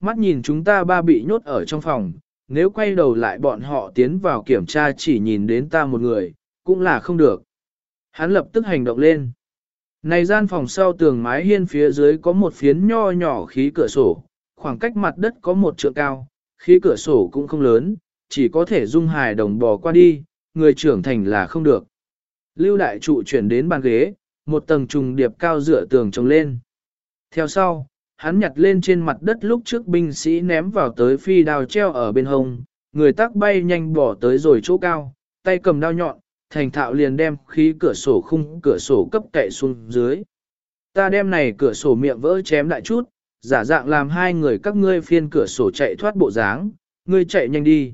mắt nhìn chúng ta ba bị nhốt ở trong phòng, nếu quay đầu lại bọn họ tiến vào kiểm tra chỉ nhìn đến ta một người, cũng là không được. Hắn lập tức hành động lên. Này gian phòng sau tường mái hiên phía dưới có một phiến nho nhỏ khí cửa sổ, khoảng cách mặt đất có một trượng cao, khí cửa sổ cũng không lớn, chỉ có thể dung hài đồng bò qua đi, người trưởng thành là không được. Lưu đại trụ chuyển đến bàn ghế, một tầng trùng điệp cao dựa tường trồng lên. Theo sau, hắn nhặt lên trên mặt đất lúc trước binh sĩ ném vào tới phi đao treo ở bên hông, người tác bay nhanh bỏ tới rồi chỗ cao, tay cầm đao nhọn, thành thạo liền đem khí cửa sổ khung cửa sổ cấp cậy xuống dưới. Ta đem này cửa sổ miệng vỡ chém lại chút, giả dạng làm hai người các ngươi phiên cửa sổ chạy thoát bộ dáng, ngươi chạy nhanh đi.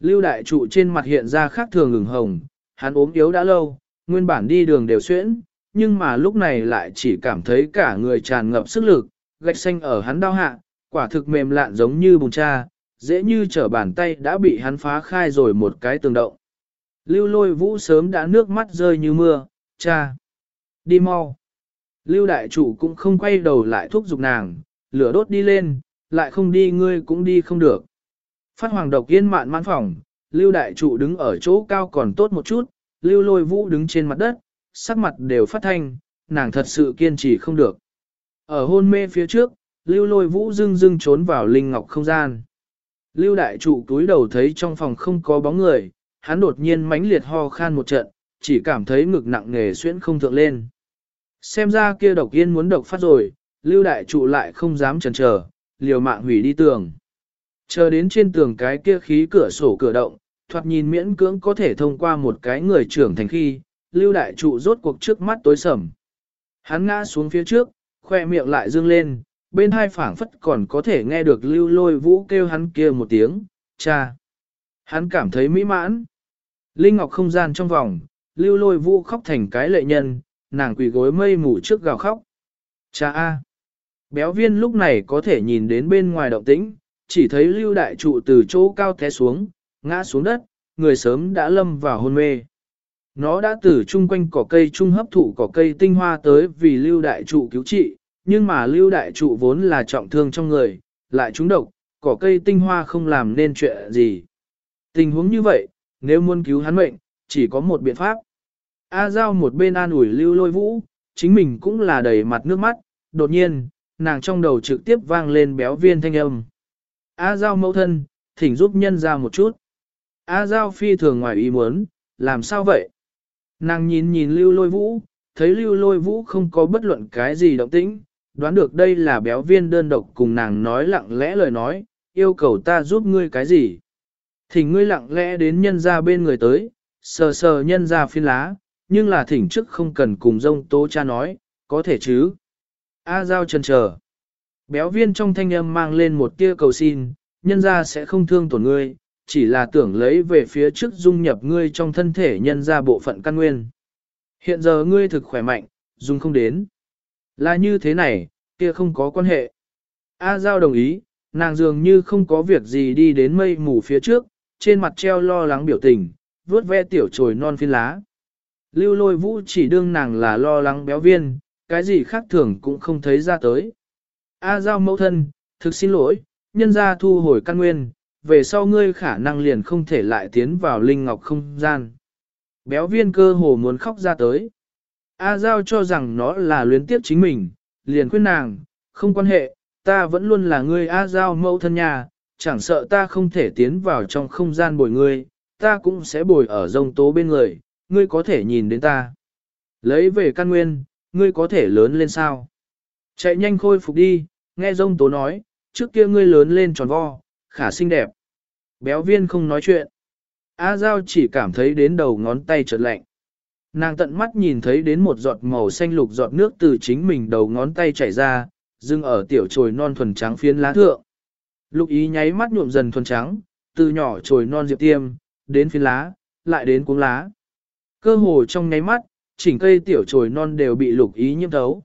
Lưu đại trụ trên mặt hiện ra khác thường ngừng hồng, hắn ốm yếu đã lâu, nguyên bản đi đường đều xuyễn, nhưng mà lúc này lại chỉ cảm thấy cả người tràn ngập sức lực, gạch xanh ở hắn đau hạ, quả thực mềm lạn giống như bùn cha, dễ như trở bàn tay đã bị hắn phá khai rồi một cái tường động. Lưu lôi vũ sớm đã nước mắt rơi như mưa, cha. Đi mau. Lưu đại chủ cũng không quay đầu lại thúc giục nàng, lửa đốt đi lên, lại không đi ngươi cũng đi không được. Phát hoàng độc yên mạn mãn phòng, lưu đại trụ đứng ở chỗ cao còn tốt một chút, lưu lôi vũ đứng trên mặt đất, sắc mặt đều phát thanh, nàng thật sự kiên trì không được. Ở hôn mê phía trước, lưu lôi vũ dưng dưng trốn vào linh ngọc không gian. Lưu đại trụ túi đầu thấy trong phòng không có bóng người, hắn đột nhiên mãnh liệt ho khan một trận, chỉ cảm thấy ngực nặng nề xuyễn không thượng lên. Xem ra kia độc yên muốn độc phát rồi, lưu đại trụ lại không dám chần chờ, liều mạng hủy đi tường. Chờ đến trên tường cái kia khí cửa sổ cửa động, thoạt nhìn miễn cưỡng có thể thông qua một cái người trưởng thành khi, lưu đại trụ rốt cuộc trước mắt tối sầm. Hắn ngã xuống phía trước, khoe miệng lại dương lên, bên hai phảng phất còn có thể nghe được lưu lôi vũ kêu hắn kia một tiếng, cha. Hắn cảm thấy mỹ mãn. Linh Ngọc không gian trong vòng, lưu lôi vũ khóc thành cái lệ nhân, nàng quỳ gối mây mù trước gào khóc. Cha A. Béo viên lúc này có thể nhìn đến bên ngoài động tĩnh, chỉ thấy lưu đại trụ từ chỗ cao té xuống, ngã xuống đất, người sớm đã lâm vào hôn mê. Nó đã từ chung quanh cỏ cây trung hấp thụ cỏ cây tinh hoa tới vì lưu đại trụ cứu trị, nhưng mà lưu đại trụ vốn là trọng thương trong người, lại trúng độc, cỏ cây tinh hoa không làm nên chuyện gì. Tình huống như vậy, nếu muốn cứu hắn mệnh, chỉ có một biện pháp. A Giao một bên an ủi lưu lôi vũ, chính mình cũng là đầy mặt nước mắt, đột nhiên, nàng trong đầu trực tiếp vang lên béo viên thanh âm. A Giao mẫu thân, thỉnh giúp nhân ra một chút. A Giao phi thường ngoài ý muốn, làm sao vậy? Nàng nhìn nhìn lưu lôi vũ, thấy lưu lôi vũ không có bất luận cái gì động tĩnh, đoán được đây là béo viên đơn độc cùng nàng nói lặng lẽ lời nói, yêu cầu ta giúp ngươi cái gì. Thỉnh ngươi lặng lẽ đến nhân ra bên người tới, sờ sờ nhân ra phiên lá, nhưng là thỉnh trước không cần cùng dông tố cha nói, có thể chứ. A giao chân chờ. Béo viên trong thanh âm mang lên một tia cầu xin, nhân ra sẽ không thương tổn ngươi, chỉ là tưởng lấy về phía trước dung nhập ngươi trong thân thể nhân ra bộ phận căn nguyên. Hiện giờ ngươi thực khỏe mạnh, dung không đến. Là như thế này, kia không có quan hệ. A Giao đồng ý, nàng dường như không có việc gì đi đến mây mù phía trước, trên mặt treo lo lắng biểu tình, vuốt ve tiểu trồi non phiên lá. Lưu lôi vũ chỉ đương nàng là lo lắng béo viên, cái gì khác thường cũng không thấy ra tới. A Giao mẫu thân, thực xin lỗi, nhân ra thu hồi căn nguyên, về sau ngươi khả năng liền không thể lại tiến vào linh ngọc không gian. Béo viên cơ hồ muốn khóc ra tới. A Giao cho rằng nó là luyến tiếp chính mình, liền khuyên nàng, không quan hệ, ta vẫn luôn là ngươi A Giao mẫu thân nhà, chẳng sợ ta không thể tiến vào trong không gian bồi ngươi, ta cũng sẽ bồi ở rông tố bên người, ngươi có thể nhìn đến ta. Lấy về căn nguyên, ngươi có thể lớn lên sao? Chạy nhanh khôi phục đi, nghe rông tố nói, trước kia ngươi lớn lên tròn vo, khả xinh đẹp. Béo viên không nói chuyện. A Giao chỉ cảm thấy đến đầu ngón tay chợt lạnh. Nàng tận mắt nhìn thấy đến một giọt màu xanh lục giọt nước từ chính mình đầu ngón tay chảy ra, dưng ở tiểu trồi non thuần trắng phiến lá thượng. Lục ý nháy mắt nhuộm dần thuần trắng, từ nhỏ trồi non diệp tiêm, đến phiến lá, lại đến cuống lá. Cơ hồ trong nháy mắt, chỉnh cây tiểu trồi non đều bị lục ý nhiễm thấu.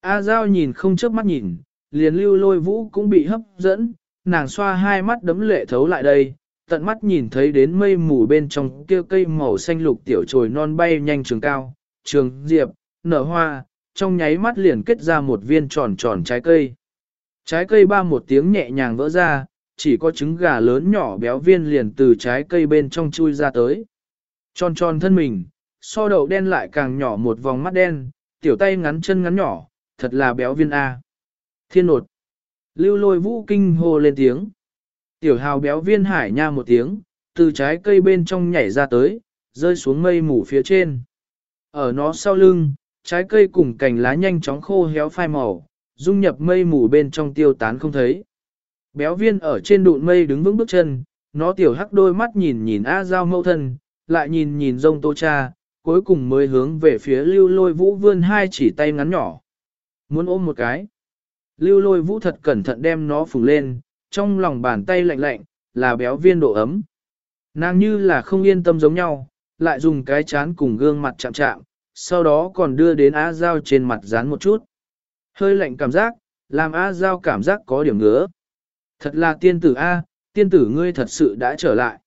A Giao nhìn không chớp mắt nhìn, liền lưu lôi vũ cũng bị hấp dẫn, nàng xoa hai mắt đấm lệ thấu lại đây, tận mắt nhìn thấy đến mây mù bên trong kia cây màu xanh lục tiểu trồi non bay nhanh trường cao, trường diệp, nở hoa, trong nháy mắt liền kết ra một viên tròn tròn trái cây. Trái cây ba một tiếng nhẹ nhàng vỡ ra, chỉ có trứng gà lớn nhỏ béo viên liền từ trái cây bên trong chui ra tới. Tròn tròn thân mình, so đậu đen lại càng nhỏ một vòng mắt đen, tiểu tay ngắn chân ngắn nhỏ, thật là béo viên A. Thiên nột. Lưu lôi vũ kinh hô lên tiếng. Tiểu hào béo viên hải nha một tiếng, từ trái cây bên trong nhảy ra tới, rơi xuống mây mù phía trên. Ở nó sau lưng, trái cây cùng cành lá nhanh chóng khô héo phai màu, dung nhập mây mù bên trong tiêu tán không thấy. Béo viên ở trên đụn mây đứng vững bước chân, nó tiểu hắc đôi mắt nhìn nhìn A Giao mẫu thân, lại nhìn nhìn rông tô cha, cuối cùng mới hướng về phía lưu lôi vũ vươn hai chỉ tay ngắn nhỏ. Muốn ôm một cái. Lưu lôi vũ thật cẩn thận đem nó phùng lên, trong lòng bàn tay lạnh lạnh, là béo viên độ ấm. Nàng như là không yên tâm giống nhau, lại dùng cái chán cùng gương mặt chạm chạm, sau đó còn đưa đến A Giao trên mặt dán một chút. Hơi lạnh cảm giác, làm A Giao cảm giác có điểm ngứa. Thật là tiên tử A, tiên tử ngươi thật sự đã trở lại.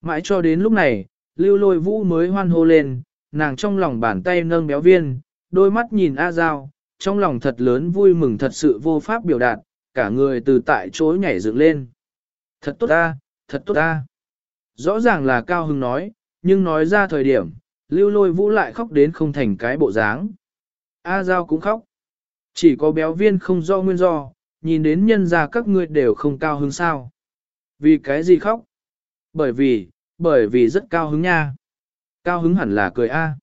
Mãi cho đến lúc này, lưu lôi vũ mới hoan hô lên, nàng trong lòng bàn tay nâng béo viên, đôi mắt nhìn A Giao, trong lòng thật lớn vui mừng thật sự vô pháp biểu đạt, cả người từ tại chỗ nhảy dựng lên. Thật tốt ta, thật tốt ta. Rõ ràng là Cao Hưng nói, nhưng nói ra thời điểm, lưu lôi vũ lại khóc đến không thành cái bộ dáng. A Giao cũng khóc. Chỉ có béo viên không do nguyên do, nhìn đến nhân ra các ngươi đều không cao hứng sao. Vì cái gì khóc? Bởi vì, bởi vì rất cao hứng nha. Cao hứng hẳn là cười A.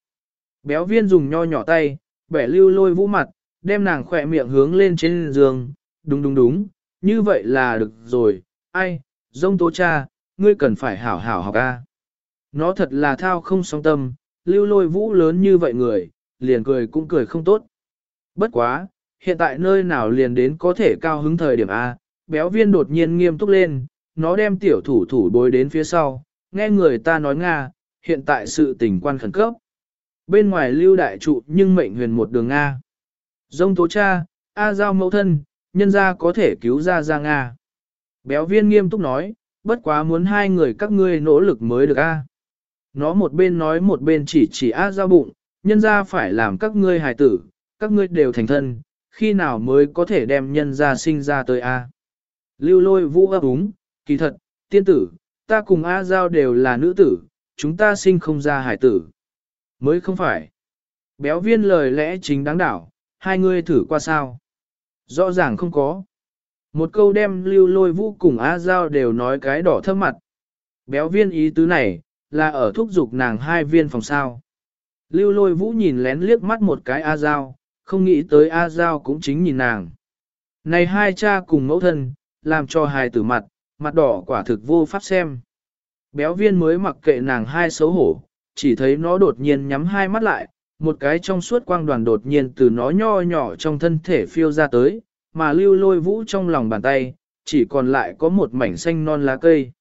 Béo viên dùng nho nhỏ tay, bẻ lưu lôi vũ mặt, đem nàng khỏe miệng hướng lên trên giường. Đúng đúng đúng, như vậy là được rồi. Ai, dông tố cha, ngươi cần phải hảo hảo học A. Nó thật là thao không song tâm, lưu lôi vũ lớn như vậy người, liền cười cũng cười không tốt. Bất quá, hiện tại nơi nào liền đến có thể cao hứng thời điểm A, béo viên đột nhiên nghiêm túc lên, nó đem tiểu thủ thủ bối đến phía sau, nghe người ta nói Nga, hiện tại sự tình quan khẩn cấp. Bên ngoài lưu đại trụ nhưng mệnh huyền một đường Nga. Dông tố cha, A giao mẫu thân, nhân ra có thể cứu ra ra Nga. Béo viên nghiêm túc nói, bất quá muốn hai người các ngươi nỗ lực mới được A. Nó một bên nói một bên chỉ chỉ A giao bụng, nhân ra phải làm các ngươi hài tử, các ngươi đều thành thân, khi nào mới có thể đem nhân ra sinh ra tới A. Lưu lôi vũ ấp úng, kỳ thật, tiên tử, ta cùng A Giao đều là nữ tử, chúng ta sinh không ra hải tử. Mới không phải. Béo viên lời lẽ chính đáng đảo, hai ngươi thử qua sao. Rõ ràng không có. Một câu đem lưu lôi vũ cùng A Giao đều nói cái đỏ thơm mặt. Béo viên ý tứ này, là ở thúc giục nàng hai viên phòng sao. Lưu lôi vũ nhìn lén liếc mắt một cái A Giao, không nghĩ tới A Giao cũng chính nhìn nàng. Này hai cha cùng mẫu thân, làm cho hài tử mặt, mặt đỏ quả thực vô pháp xem. Béo viên mới mặc kệ nàng hai xấu hổ, chỉ thấy nó đột nhiên nhắm hai mắt lại, một cái trong suốt quang đoàn đột nhiên từ nó nho nhỏ trong thân thể phiêu ra tới, mà lưu lôi vũ trong lòng bàn tay, chỉ còn lại có một mảnh xanh non lá cây.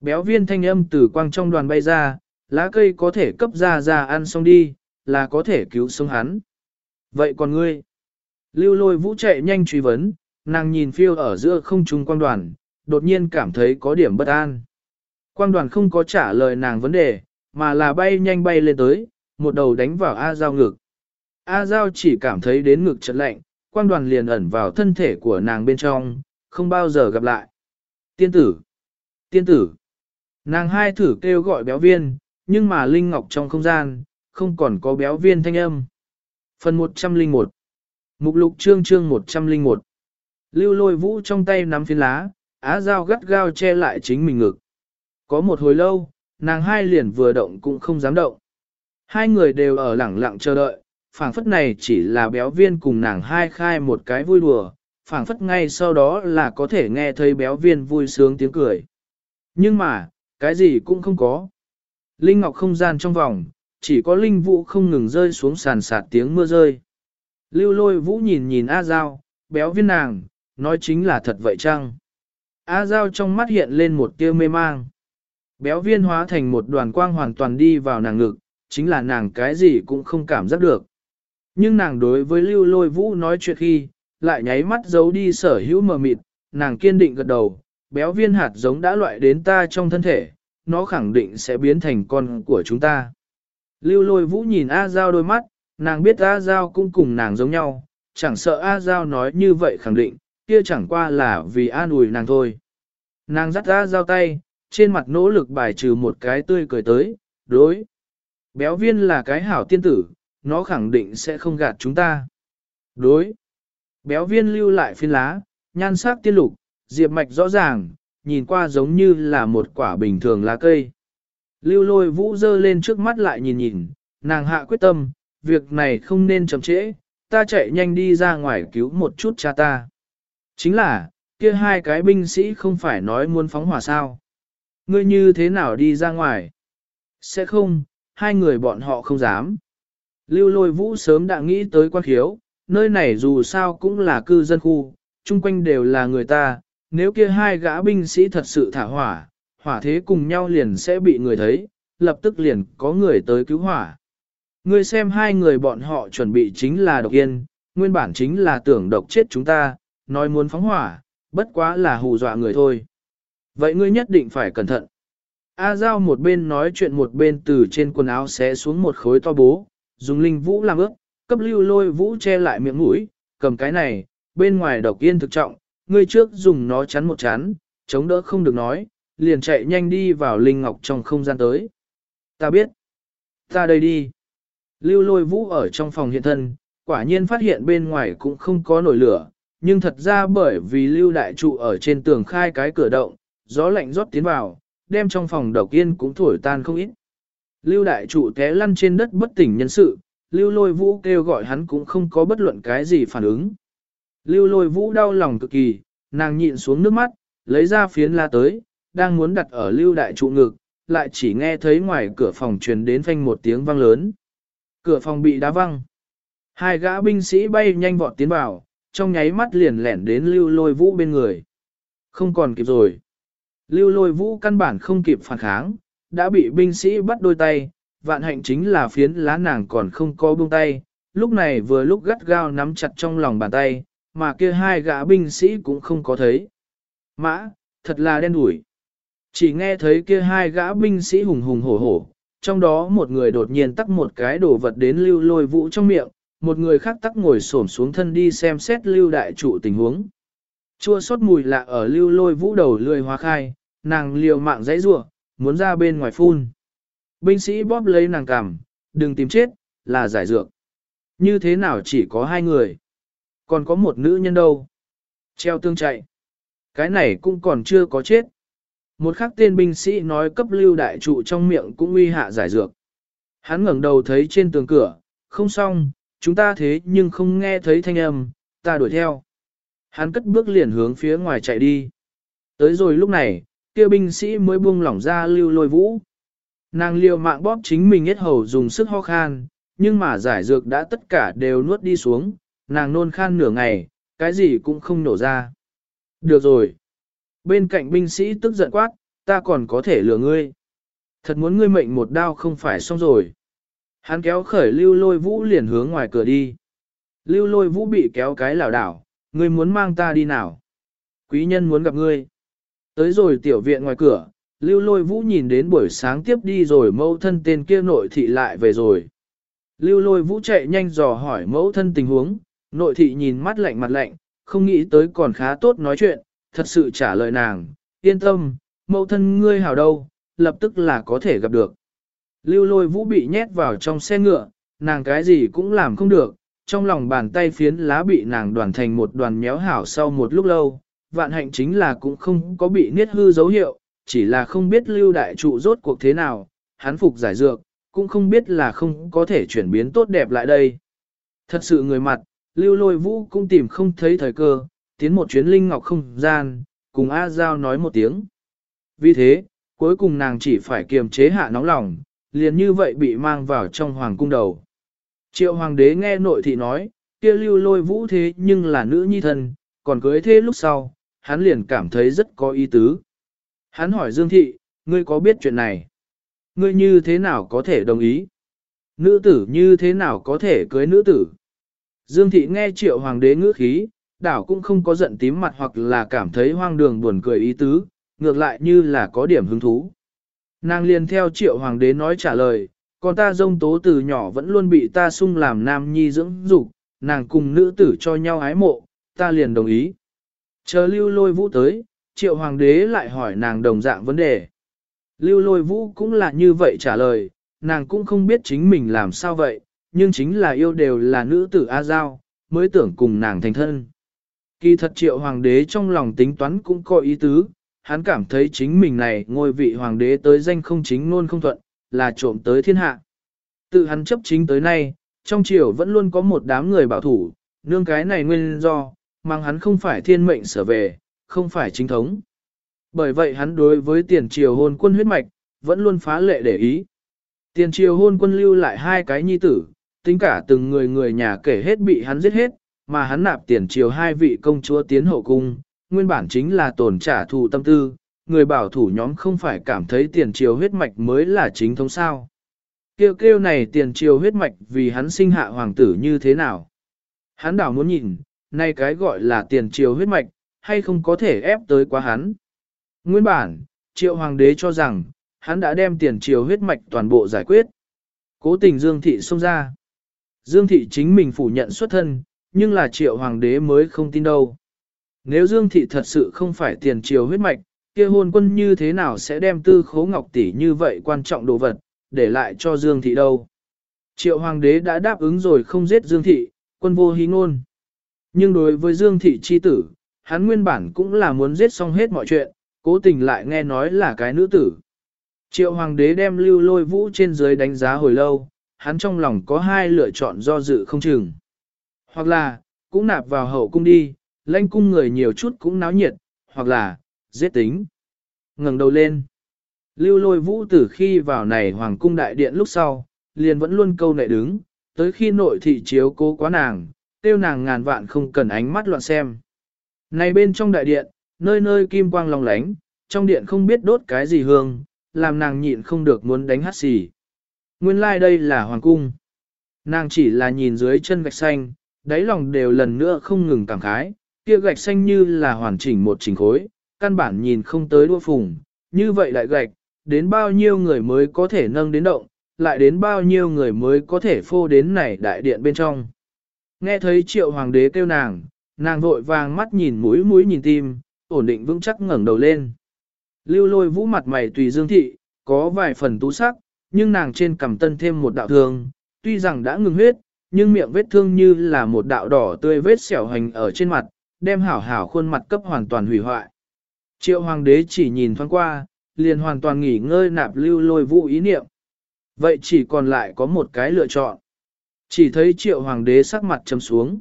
Béo viên thanh âm từ quang trong đoàn bay ra, lá cây có thể cấp ra ra ăn xong đi, là có thể cứu sống hắn. Vậy còn ngươi? Lưu lôi vũ chạy nhanh truy vấn, nàng nhìn phiêu ở giữa không trung quang đoàn, đột nhiên cảm thấy có điểm bất an. Quang đoàn không có trả lời nàng vấn đề, mà là bay nhanh bay lên tới, một đầu đánh vào A Giao ngực. A Giao chỉ cảm thấy đến ngực chật lạnh, quang đoàn liền ẩn vào thân thể của nàng bên trong, không bao giờ gặp lại. Tiên tử! Tiên tử! Nàng hai thử kêu gọi béo viên, nhưng mà Linh Ngọc trong không gian, không còn có béo viên thanh âm. Phần 101 Mục lục chương chương 101 Lưu lôi vũ trong tay nắm phiến lá, á dao gắt gao che lại chính mình ngực. Có một hồi lâu, nàng hai liền vừa động cũng không dám động. Hai người đều ở lẳng lặng chờ đợi, phảng phất này chỉ là béo viên cùng nàng hai khai một cái vui đùa, phảng phất ngay sau đó là có thể nghe thấy béo viên vui sướng tiếng cười. Nhưng mà, cái gì cũng không có. Linh Ngọc không gian trong vòng, chỉ có Linh Vũ không ngừng rơi xuống sàn sạt tiếng mưa rơi. Lưu lôi Vũ nhìn nhìn A Giao, béo viên nàng, nói chính là thật vậy chăng? A Giao trong mắt hiện lên một tia mê mang. Béo viên hóa thành một đoàn quang hoàn toàn đi vào nàng ngực, chính là nàng cái gì cũng không cảm giác được. Nhưng nàng đối với lưu lôi vũ nói chuyện khi, lại nháy mắt giấu đi sở hữu mờ mịt, nàng kiên định gật đầu, béo viên hạt giống đã loại đến ta trong thân thể, nó khẳng định sẽ biến thành con của chúng ta. Lưu lôi vũ nhìn A Giao đôi mắt, nàng biết A Giao cũng cùng nàng giống nhau, chẳng sợ A Giao nói như vậy khẳng định, kia chẳng qua là vì an ủi nàng thôi. Nàng dắt A giao tay, trên mặt nỗ lực bài trừ một cái tươi cười tới, đối. Béo viên là cái hảo tiên tử, nó khẳng định sẽ không gạt chúng ta. Đối. Béo viên lưu lại phiên lá, nhan sắc tiên lục, diệp mạch rõ ràng, nhìn qua giống như là một quả bình thường lá cây. Lưu lôi vũ dơ lên trước mắt lại nhìn nhìn, nàng hạ quyết tâm, việc này không nên chậm trễ, ta chạy nhanh đi ra ngoài cứu một chút cha ta. Chính là, kia hai cái binh sĩ không phải nói muốn phóng hỏa sao. Ngươi như thế nào đi ra ngoài? Sẽ không, hai người bọn họ không dám. Lưu lôi vũ sớm đã nghĩ tới quan khiếu, nơi này dù sao cũng là cư dân khu, chung quanh đều là người ta, nếu kia hai gã binh sĩ thật sự thả hỏa, hỏa thế cùng nhau liền sẽ bị người thấy, lập tức liền có người tới cứu hỏa. Ngươi xem hai người bọn họ chuẩn bị chính là độc yên, nguyên bản chính là tưởng độc chết chúng ta, nói muốn phóng hỏa, bất quá là hù dọa người thôi. Vậy ngươi nhất định phải cẩn thận. A Giao một bên nói chuyện một bên từ trên quần áo xé xuống một khối to bố, dùng linh vũ làm ướp, cấp lưu lôi vũ che lại miệng mũi, cầm cái này, bên ngoài độc yên thực trọng, ngươi trước dùng nó chắn một chắn, chống đỡ không được nói, liền chạy nhanh đi vào linh ngọc trong không gian tới. Ta biết. Ta đây đi. Lưu lôi vũ ở trong phòng hiện thân, quả nhiên phát hiện bên ngoài cũng không có nổi lửa, nhưng thật ra bởi vì lưu đại trụ ở trên tường khai cái cửa động, gió lạnh rót tiến vào, đem trong phòng độc yên cũng thổi tan không ít. Lưu đại trụ té lăn trên đất bất tỉnh nhân sự, lưu lôi vũ kêu gọi hắn cũng không có bất luận cái gì phản ứng. Lưu lôi vũ đau lòng cực kỳ, nàng nhịn xuống nước mắt, lấy ra phiến la tới, đang muốn đặt ở lưu đại trụ ngực, lại chỉ nghe thấy ngoài cửa phòng truyền đến phanh một tiếng vang lớn. Cửa phòng bị đá văng. Hai gã binh sĩ bay nhanh vọt tiến vào, trong nháy mắt liền lẻn đến lưu lôi vũ bên người. Không còn kịp rồi. Lưu lôi vũ căn bản không kịp phản kháng, đã bị binh sĩ bắt đôi tay, vạn hạnh chính là phiến lá nàng còn không có buông tay, lúc này vừa lúc gắt gao nắm chặt trong lòng bàn tay, mà kia hai gã binh sĩ cũng không có thấy. Mã, thật là đen đủi. Chỉ nghe thấy kia hai gã binh sĩ hùng hùng hổ hổ, trong đó một người đột nhiên tắc một cái đồ vật đến lưu lôi vũ trong miệng, một người khác tắc ngồi xổm xuống thân đi xem xét lưu đại trụ tình huống. Chua xót mùi lạ ở lưu lôi vũ đầu lười hóa khai, nàng liều mạng dãy rủa muốn ra bên ngoài phun. Binh sĩ bóp lấy nàng cằm, đừng tìm chết, là giải dược. Như thế nào chỉ có hai người? Còn có một nữ nhân đâu? Treo tương chạy. Cái này cũng còn chưa có chết. Một khắc tên binh sĩ nói cấp lưu đại trụ trong miệng cũng uy hạ giải dược. Hắn ngẩng đầu thấy trên tường cửa, không xong, chúng ta thế nhưng không nghe thấy thanh âm, ta đuổi theo. Hắn cất bước liền hướng phía ngoài chạy đi. Tới rồi lúc này, kia binh sĩ mới buông lỏng ra lưu lôi vũ. Nàng liều mạng bóp chính mình hết hầu dùng sức ho khan, nhưng mà giải dược đã tất cả đều nuốt đi xuống, nàng nôn khan nửa ngày, cái gì cũng không nổ ra. Được rồi. Bên cạnh binh sĩ tức giận quát, ta còn có thể lừa ngươi. Thật muốn ngươi mệnh một đao không phải xong rồi. Hắn kéo khởi lưu lôi vũ liền hướng ngoài cửa đi. Lưu lôi vũ bị kéo cái lảo đảo, ngươi muốn mang ta đi nào? Quý nhân muốn gặp ngươi. Tới rồi tiểu viện ngoài cửa, lưu lôi vũ nhìn đến buổi sáng tiếp đi rồi mẫu thân tên kia nội thị lại về rồi. Lưu lôi vũ chạy nhanh dò hỏi mẫu thân tình huống, nội thị nhìn mắt lạnh mặt lạnh, không nghĩ tới còn khá tốt nói chuyện, thật sự trả lời nàng, yên tâm, mẫu thân ngươi hảo đâu, lập tức là có thể gặp được. Lưu lôi vũ bị nhét vào trong xe ngựa, nàng cái gì cũng làm không được, trong lòng bàn tay phiến lá bị nàng đoàn thành một đoàn méo hảo sau một lúc lâu, vạn hạnh chính là cũng không có bị niết hư dấu hiệu, chỉ là không biết lưu đại trụ rốt cuộc thế nào, hắn phục giải dược, cũng không biết là không có thể chuyển biến tốt đẹp lại đây. Thật sự người mặt, lưu lôi vũ cũng tìm không thấy thời cơ, tiến một chuyến linh ngọc không gian, cùng A Giao nói một tiếng. Vì thế, cuối cùng nàng chỉ phải kiềm chế hạ nóng lòng, liền như vậy bị mang vào trong hoàng cung đầu. Triệu hoàng đế nghe nội thị nói, kia lưu lôi vũ thế nhưng là nữ nhi thân, còn cưới thế lúc sau, hắn liền cảm thấy rất có ý tứ. Hắn hỏi Dương thị, ngươi có biết chuyện này? Ngươi như thế nào có thể đồng ý? Nữ tử như thế nào có thể cưới nữ tử? Dương thị nghe triệu hoàng đế ngữ khí, đảo cũng không có giận tím mặt hoặc là cảm thấy hoang đường buồn cười ý tứ, ngược lại như là có điểm hứng thú. Nàng liền theo triệu hoàng đế nói trả lời, con ta dông tố từ nhỏ vẫn luôn bị ta sung làm nam nhi dưỡng dục, nàng cùng nữ tử cho nhau ái mộ, ta liền đồng ý. Chờ lưu lôi vũ tới, triệu hoàng đế lại hỏi nàng đồng dạng vấn đề. Lưu lôi vũ cũng là như vậy trả lời, nàng cũng không biết chính mình làm sao vậy, nhưng chính là yêu đều là nữ tử A Giao, mới tưởng cùng nàng thành thân. Kỳ thật triệu hoàng đế trong lòng tính toán cũng có ý tứ, hắn cảm thấy chính mình này ngôi vị hoàng đế tới danh không chính luôn không thuận, là trộm tới thiên hạ. Tự hắn chấp chính tới nay, trong triều vẫn luôn có một đám người bảo thủ, nương cái này nguyên do, mang hắn không phải thiên mệnh sở về, không phải chính thống. Bởi vậy hắn đối với tiền triều hôn quân huyết mạch, vẫn luôn phá lệ để ý. Tiền triều hôn quân lưu lại hai cái nhi tử, tính cả từng người người nhà kể hết bị hắn giết hết, mà hắn nạp tiền triều hai vị công chúa tiến hậu cung, nguyên bản chính là tổn trả thù tâm tư, người bảo thủ nhóm không phải cảm thấy tiền triều huyết mạch mới là chính thống sao. Kêu kêu này tiền triều huyết mạch vì hắn sinh hạ hoàng tử như thế nào. Hắn đảo muốn nhìn, nay cái gọi là tiền triều huyết mạch, hay không có thể ép tới quá hắn. Nguyên bản, triệu hoàng đế cho rằng, hắn đã đem tiền triều huyết mạch toàn bộ giải quyết. Cố tình Dương Thị xông ra. Dương Thị chính mình phủ nhận xuất thân, nhưng là triệu hoàng đế mới không tin đâu. Nếu Dương Thị thật sự không phải tiền triều huyết mạch, kia hôn quân như thế nào sẽ đem tư khố ngọc tỷ như vậy quan trọng đồ vật, để lại cho Dương Thị đâu. Triệu hoàng đế đã đáp ứng rồi không giết Dương Thị, quân vô hí ngôn. Nhưng đối với Dương Thị chi tử, hắn nguyên bản cũng là muốn giết xong hết mọi chuyện, cố tình lại nghe nói là cái nữ tử. Triệu hoàng đế đem lưu lôi vũ trên dưới đánh giá hồi lâu, hắn trong lòng có hai lựa chọn do dự không chừng. Hoặc là, cũng nạp vào hậu cung đi, lanh cung người nhiều chút cũng náo nhiệt, hoặc là, giết tính. ngẩng đầu lên. Lưu lôi vũ từ khi vào này hoàng cung đại điện lúc sau, liền vẫn luôn câu nệ đứng, tới khi nội thị chiếu cố quá nàng, tiêu nàng ngàn vạn không cần ánh mắt loạn xem. Này bên trong đại điện, nơi nơi kim quang long lánh, trong điện không biết đốt cái gì hương, làm nàng nhịn không được muốn đánh hát xì. Nguyên lai like đây là hoàng cung. Nàng chỉ là nhìn dưới chân gạch xanh, đáy lòng đều lần nữa không ngừng cảm khái, kia gạch xanh như là hoàn chỉnh một trình khối, căn bản nhìn không tới đua phùng, như vậy lại gạch, đến bao nhiêu người mới có thể nâng đến động, lại đến bao nhiêu người mới có thể phô đến này đại điện bên trong. Nghe thấy triệu hoàng đế kêu nàng, nàng vội vàng mắt nhìn mũi mũi nhìn tim, ổn định vững chắc ngẩng đầu lên. Lưu lôi vũ mặt mày tùy dương thị, có vài phần tú sắc, nhưng nàng trên cằm tân thêm một đạo thương, tuy rằng đã ngừng huyết, nhưng miệng vết thương như là một đạo đỏ tươi vết xẻo hành ở trên mặt, đem hảo hảo khuôn mặt cấp hoàn toàn hủy hoại. Triệu hoàng đế chỉ nhìn thoáng qua, liền hoàn toàn nghỉ ngơi nạp lưu lôi vũ ý niệm. Vậy chỉ còn lại có một cái lựa chọn. Chỉ thấy triệu hoàng đế sắc mặt trầm xuống.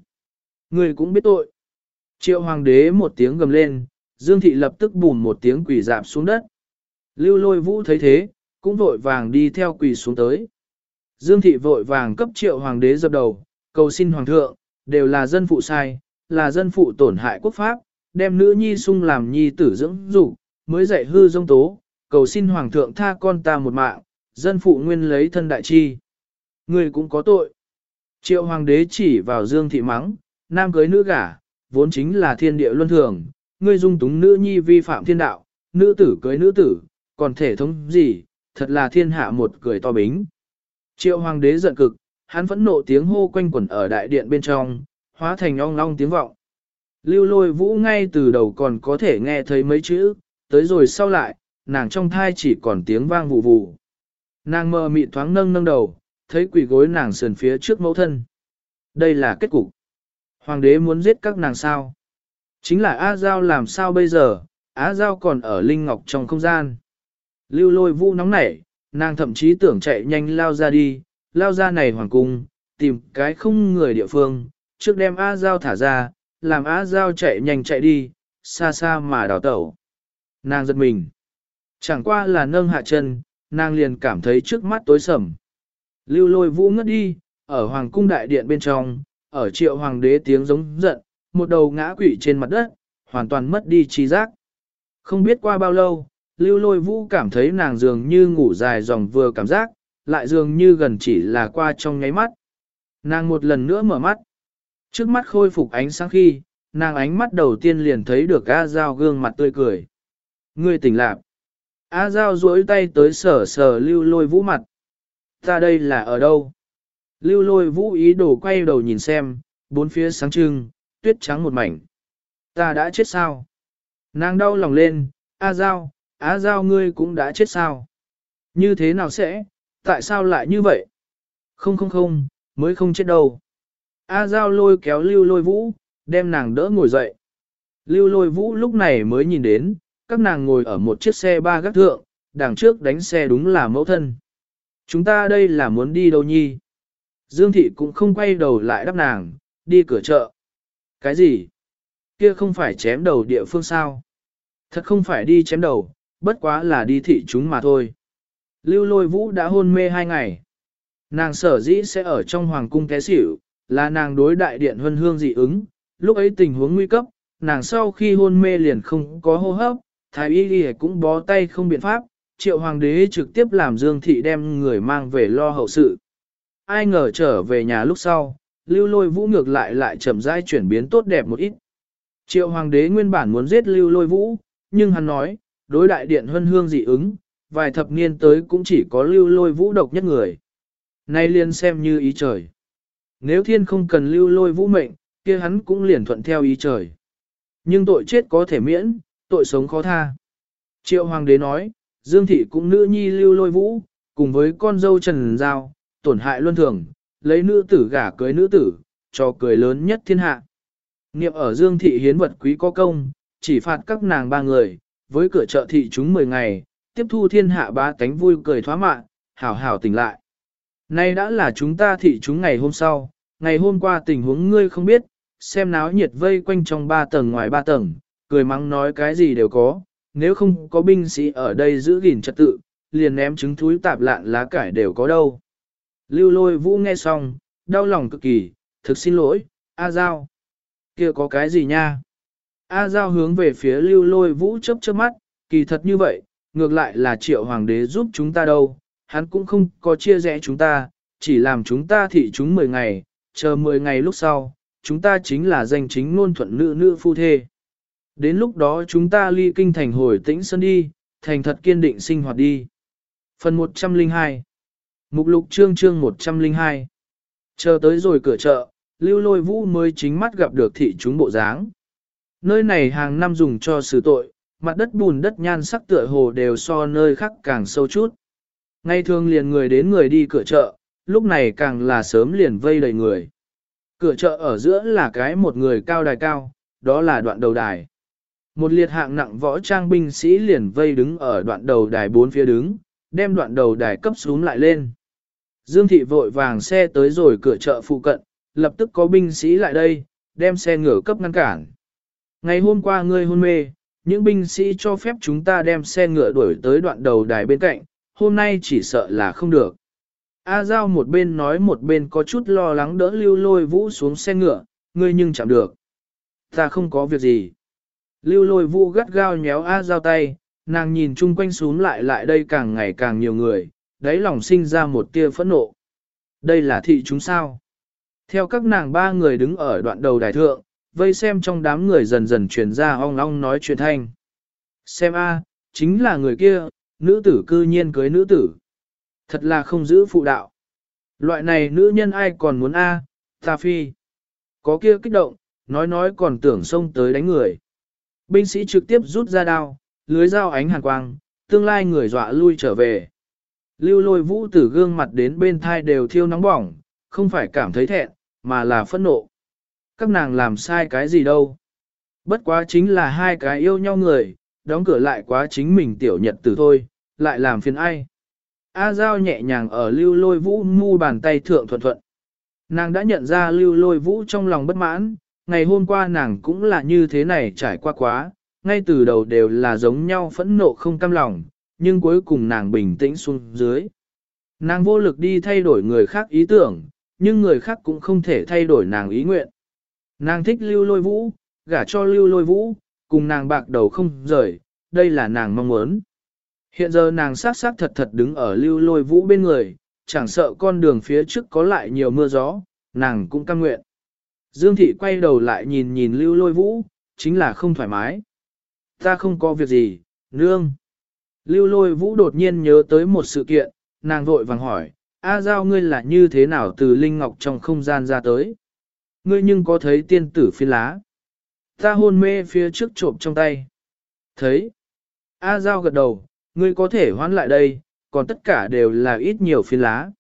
Người cũng biết tội. Triệu hoàng đế một tiếng gầm lên, Dương thị lập tức bùn một tiếng quỳ dạp xuống đất. Lưu lôi vũ thấy thế, cũng vội vàng đi theo quỳ xuống tới. Dương thị vội vàng cấp triệu hoàng đế dập đầu, cầu xin hoàng thượng, đều là dân phụ sai, là dân phụ tổn hại quốc pháp, đem nữ nhi sung làm nhi tử dưỡng dục mới dạy hư dông tố, cầu xin hoàng thượng tha con ta một mạng, dân phụ nguyên lấy thân đại chi. Người cũng có tội. Triệu hoàng đế chỉ vào Dương thị mắng, nam cưới nữ gả, vốn chính là thiên địa luân thường, ngươi dung túng nữ nhi vi phạm thiên đạo, nữ tử cưới nữ tử, còn thể thống gì, thật là thiên hạ một cười to bính. Triệu hoàng đế giận cực, hắn phẫn nộ tiếng hô quanh quẩn ở đại điện bên trong, hóa thành ong long tiếng vọng. Lưu lôi vũ ngay từ đầu còn có thể nghe thấy mấy chữ, tới rồi sau lại, nàng trong thai chỉ còn tiếng vang vụ vụ. Nàng mơ mị thoáng nâng nâng đầu, thấy quỷ gối nàng sườn phía trước mẫu thân. Đây là kết cục. Hoàng đế muốn giết các nàng sao? Chính là A Giao làm sao bây giờ, Á Giao còn ở Linh Ngọc trong không gian. Lưu lôi vũ nóng nảy, nàng thậm chí tưởng chạy nhanh lao ra đi, lao ra này hoàng cung, tìm cái không người địa phương, trước đem A Giao thả ra, làm A Giao chạy nhanh chạy đi, xa xa mà đào tẩu. Nàng giật mình. Chẳng qua là nâng hạ chân, nàng liền cảm thấy trước mắt tối sầm. Lưu lôi vũ ngất đi, ở hoàng cung đại điện bên trong, ở triệu hoàng đế tiếng giống giận, một đầu ngã quỵ trên mặt đất, hoàn toàn mất đi trí giác. Không biết qua bao lâu, lưu lôi vũ cảm thấy nàng dường như ngủ dài dòng vừa cảm giác, lại dường như gần chỉ là qua trong nháy mắt. Nàng một lần nữa mở mắt. Trước mắt khôi phục ánh sáng khi, nàng ánh mắt đầu tiên liền thấy được A Giao gương mặt tươi cười. Ngươi tỉnh lạc. A Giao duỗi tay tới sở sở lưu lôi vũ mặt. Ta đây là ở đâu? Lưu lôi vũ ý đồ quay đầu nhìn xem, bốn phía sáng trưng, tuyết trắng một mảnh. Ta đã chết sao? Nàng đau lòng lên, A Giao, A Giao ngươi cũng đã chết sao? Như thế nào sẽ? Tại sao lại như vậy? Không không không, mới không chết đâu. A Giao lôi kéo lưu lôi vũ, đem nàng đỡ ngồi dậy. Lưu lôi vũ lúc này mới nhìn đến, các nàng ngồi ở một chiếc xe ba gác thượng, đằng trước đánh xe đúng là mẫu thân. Chúng ta đây là muốn đi đâu nhi? Dương thị cũng không quay đầu lại đáp nàng, đi cửa chợ. Cái gì? Kia không phải chém đầu địa phương sao? Thật không phải đi chém đầu, bất quá là đi thị chúng mà thôi. Lưu lôi vũ đã hôn mê hai ngày. Nàng sở dĩ sẽ ở trong hoàng cung té xỉu, là nàng đối đại điện huân hương dị ứng. Lúc ấy tình huống nguy cấp, nàng sau khi hôn mê liền không có hô hấp, thái y y cũng bó tay không biện pháp, triệu hoàng đế trực tiếp làm dương thị đem người mang về lo hậu sự. Ai ngờ trở về nhà lúc sau, lưu lôi vũ ngược lại lại chậm rãi chuyển biến tốt đẹp một ít. Triệu hoàng đế nguyên bản muốn giết lưu lôi vũ, nhưng hắn nói, đối đại điện hân hương dị ứng, vài thập niên tới cũng chỉ có lưu lôi vũ độc nhất người. Nay liền xem như ý trời. Nếu thiên không cần lưu lôi vũ mệnh, kia hắn cũng liền thuận theo ý trời. Nhưng tội chết có thể miễn, tội sống khó tha. Triệu hoàng đế nói, Dương thị cũng nữ nhi lưu lôi vũ, cùng với con dâu Trần Giao, tổn hại luân thường, lấy nữ tử gả cưới nữ tử, cho cười lớn nhất thiên hạ. Niệm ở Dương thị hiến vật quý có công, chỉ phạt các nàng ba người, với cửa chợ thị chúng 10 ngày, tiếp thu thiên hạ ba tánh vui cười thoá mạ, hảo hảo tỉnh lại. Nay đã là chúng ta thị chúng ngày hôm sau, ngày hôm qua tình huống ngươi không biết, xem náo nhiệt vây quanh trong ba tầng ngoài ba tầng, cười mắng nói cái gì đều có, nếu không có binh sĩ ở đây giữ gìn trật tự, liền ném trứng thúi tạp lạn lá cải đều có đâu. Lưu lôi vũ nghe xong, đau lòng cực kỳ, thực xin lỗi, A Giao. kia có cái gì nha? A Giao hướng về phía lưu lôi vũ chớp chớp mắt, kỳ thật như vậy, ngược lại là triệu hoàng đế giúp chúng ta đâu, hắn cũng không có chia rẽ chúng ta, chỉ làm chúng ta thị chúng 10 ngày, chờ 10 ngày lúc sau, chúng ta chính là danh chính ngôn thuận nữ nữ phu thê. Đến lúc đó chúng ta ly kinh thành hồi tĩnh sơn đi, thành thật kiên định sinh hoạt đi. Phần 102 Mục lục chương chương 102 Chờ tới rồi cửa chợ, lưu lôi vũ mới chính mắt gặp được thị chúng bộ dáng. Nơi này hàng năm dùng cho xử tội, mặt đất bùn đất nhan sắc tựa hồ đều so nơi khác càng sâu chút. Ngay thường liền người đến người đi cửa chợ, lúc này càng là sớm liền vây đầy người. Cửa chợ ở giữa là cái một người cao đài cao, đó là đoạn đầu đài. Một liệt hạng nặng võ trang binh sĩ liền vây đứng ở đoạn đầu đài bốn phía đứng, đem đoạn đầu đài cấp xuống lại lên. Dương thị vội vàng xe tới rồi cửa chợ phụ cận, lập tức có binh sĩ lại đây, đem xe ngựa cấp ngăn cản. Ngày hôm qua ngươi hôn mê, những binh sĩ cho phép chúng ta đem xe ngựa đuổi tới đoạn đầu đài bên cạnh, hôm nay chỉ sợ là không được. A Giao một bên nói một bên có chút lo lắng đỡ lưu lôi vũ xuống xe ngựa, ngươi nhưng chạm được. Ta không có việc gì. Lưu lôi vũ gắt gao nhéo A Giao tay, nàng nhìn chung quanh xuống lại lại đây càng ngày càng nhiều người, đáy lòng sinh ra một tia phẫn nộ. Đây là thị chúng sao. Theo các nàng ba người đứng ở đoạn đầu đài thượng, vây xem trong đám người dần dần truyền ra ong ong nói chuyện thanh. Xem A, chính là người kia, nữ tử cư nhiên cưới nữ tử. Thật là không giữ phụ đạo. Loại này nữ nhân ai còn muốn A, ta phi. Có kia kích động, nói nói còn tưởng xông tới đánh người. Binh sĩ trực tiếp rút ra đao, lưới dao ánh hàn quang, tương lai người dọa lui trở về. Lưu lôi vũ tử gương mặt đến bên thai đều thiêu nóng bỏng, không phải cảm thấy thẹn, mà là phẫn nộ. Các nàng làm sai cái gì đâu. Bất quá chính là hai cái yêu nhau người, đóng cửa lại quá chính mình tiểu nhật tử thôi, lại làm phiền ai. A Giao nhẹ nhàng ở lưu lôi vũ mu bàn tay thượng thuận thuận. Nàng đã nhận ra lưu lôi vũ trong lòng bất mãn, ngày hôm qua nàng cũng là như thế này trải qua quá, ngay từ đầu đều là giống nhau phẫn nộ không cam lòng, nhưng cuối cùng nàng bình tĩnh xuống dưới. Nàng vô lực đi thay đổi người khác ý tưởng, nhưng người khác cũng không thể thay đổi nàng ý nguyện. Nàng thích lưu lôi vũ, gả cho lưu lôi vũ, cùng nàng bạc đầu không rời, đây là nàng mong muốn. Hiện giờ nàng sát sát thật thật đứng ở lưu lôi vũ bên người, chẳng sợ con đường phía trước có lại nhiều mưa gió, nàng cũng cam nguyện. Dương thị quay đầu lại nhìn nhìn lưu lôi vũ, chính là không thoải mái. Ta không có việc gì, nương. Lưu lôi vũ đột nhiên nhớ tới một sự kiện, nàng vội vàng hỏi, A Giao ngươi là như thế nào từ Linh Ngọc trong không gian ra tới? Ngươi nhưng có thấy tiên tử phi lá? Ta hôn mê phía trước trộm trong tay. Thấy. A Giao gật đầu, ngươi có thể hoán lại đây, còn tất cả đều là ít nhiều phi lá.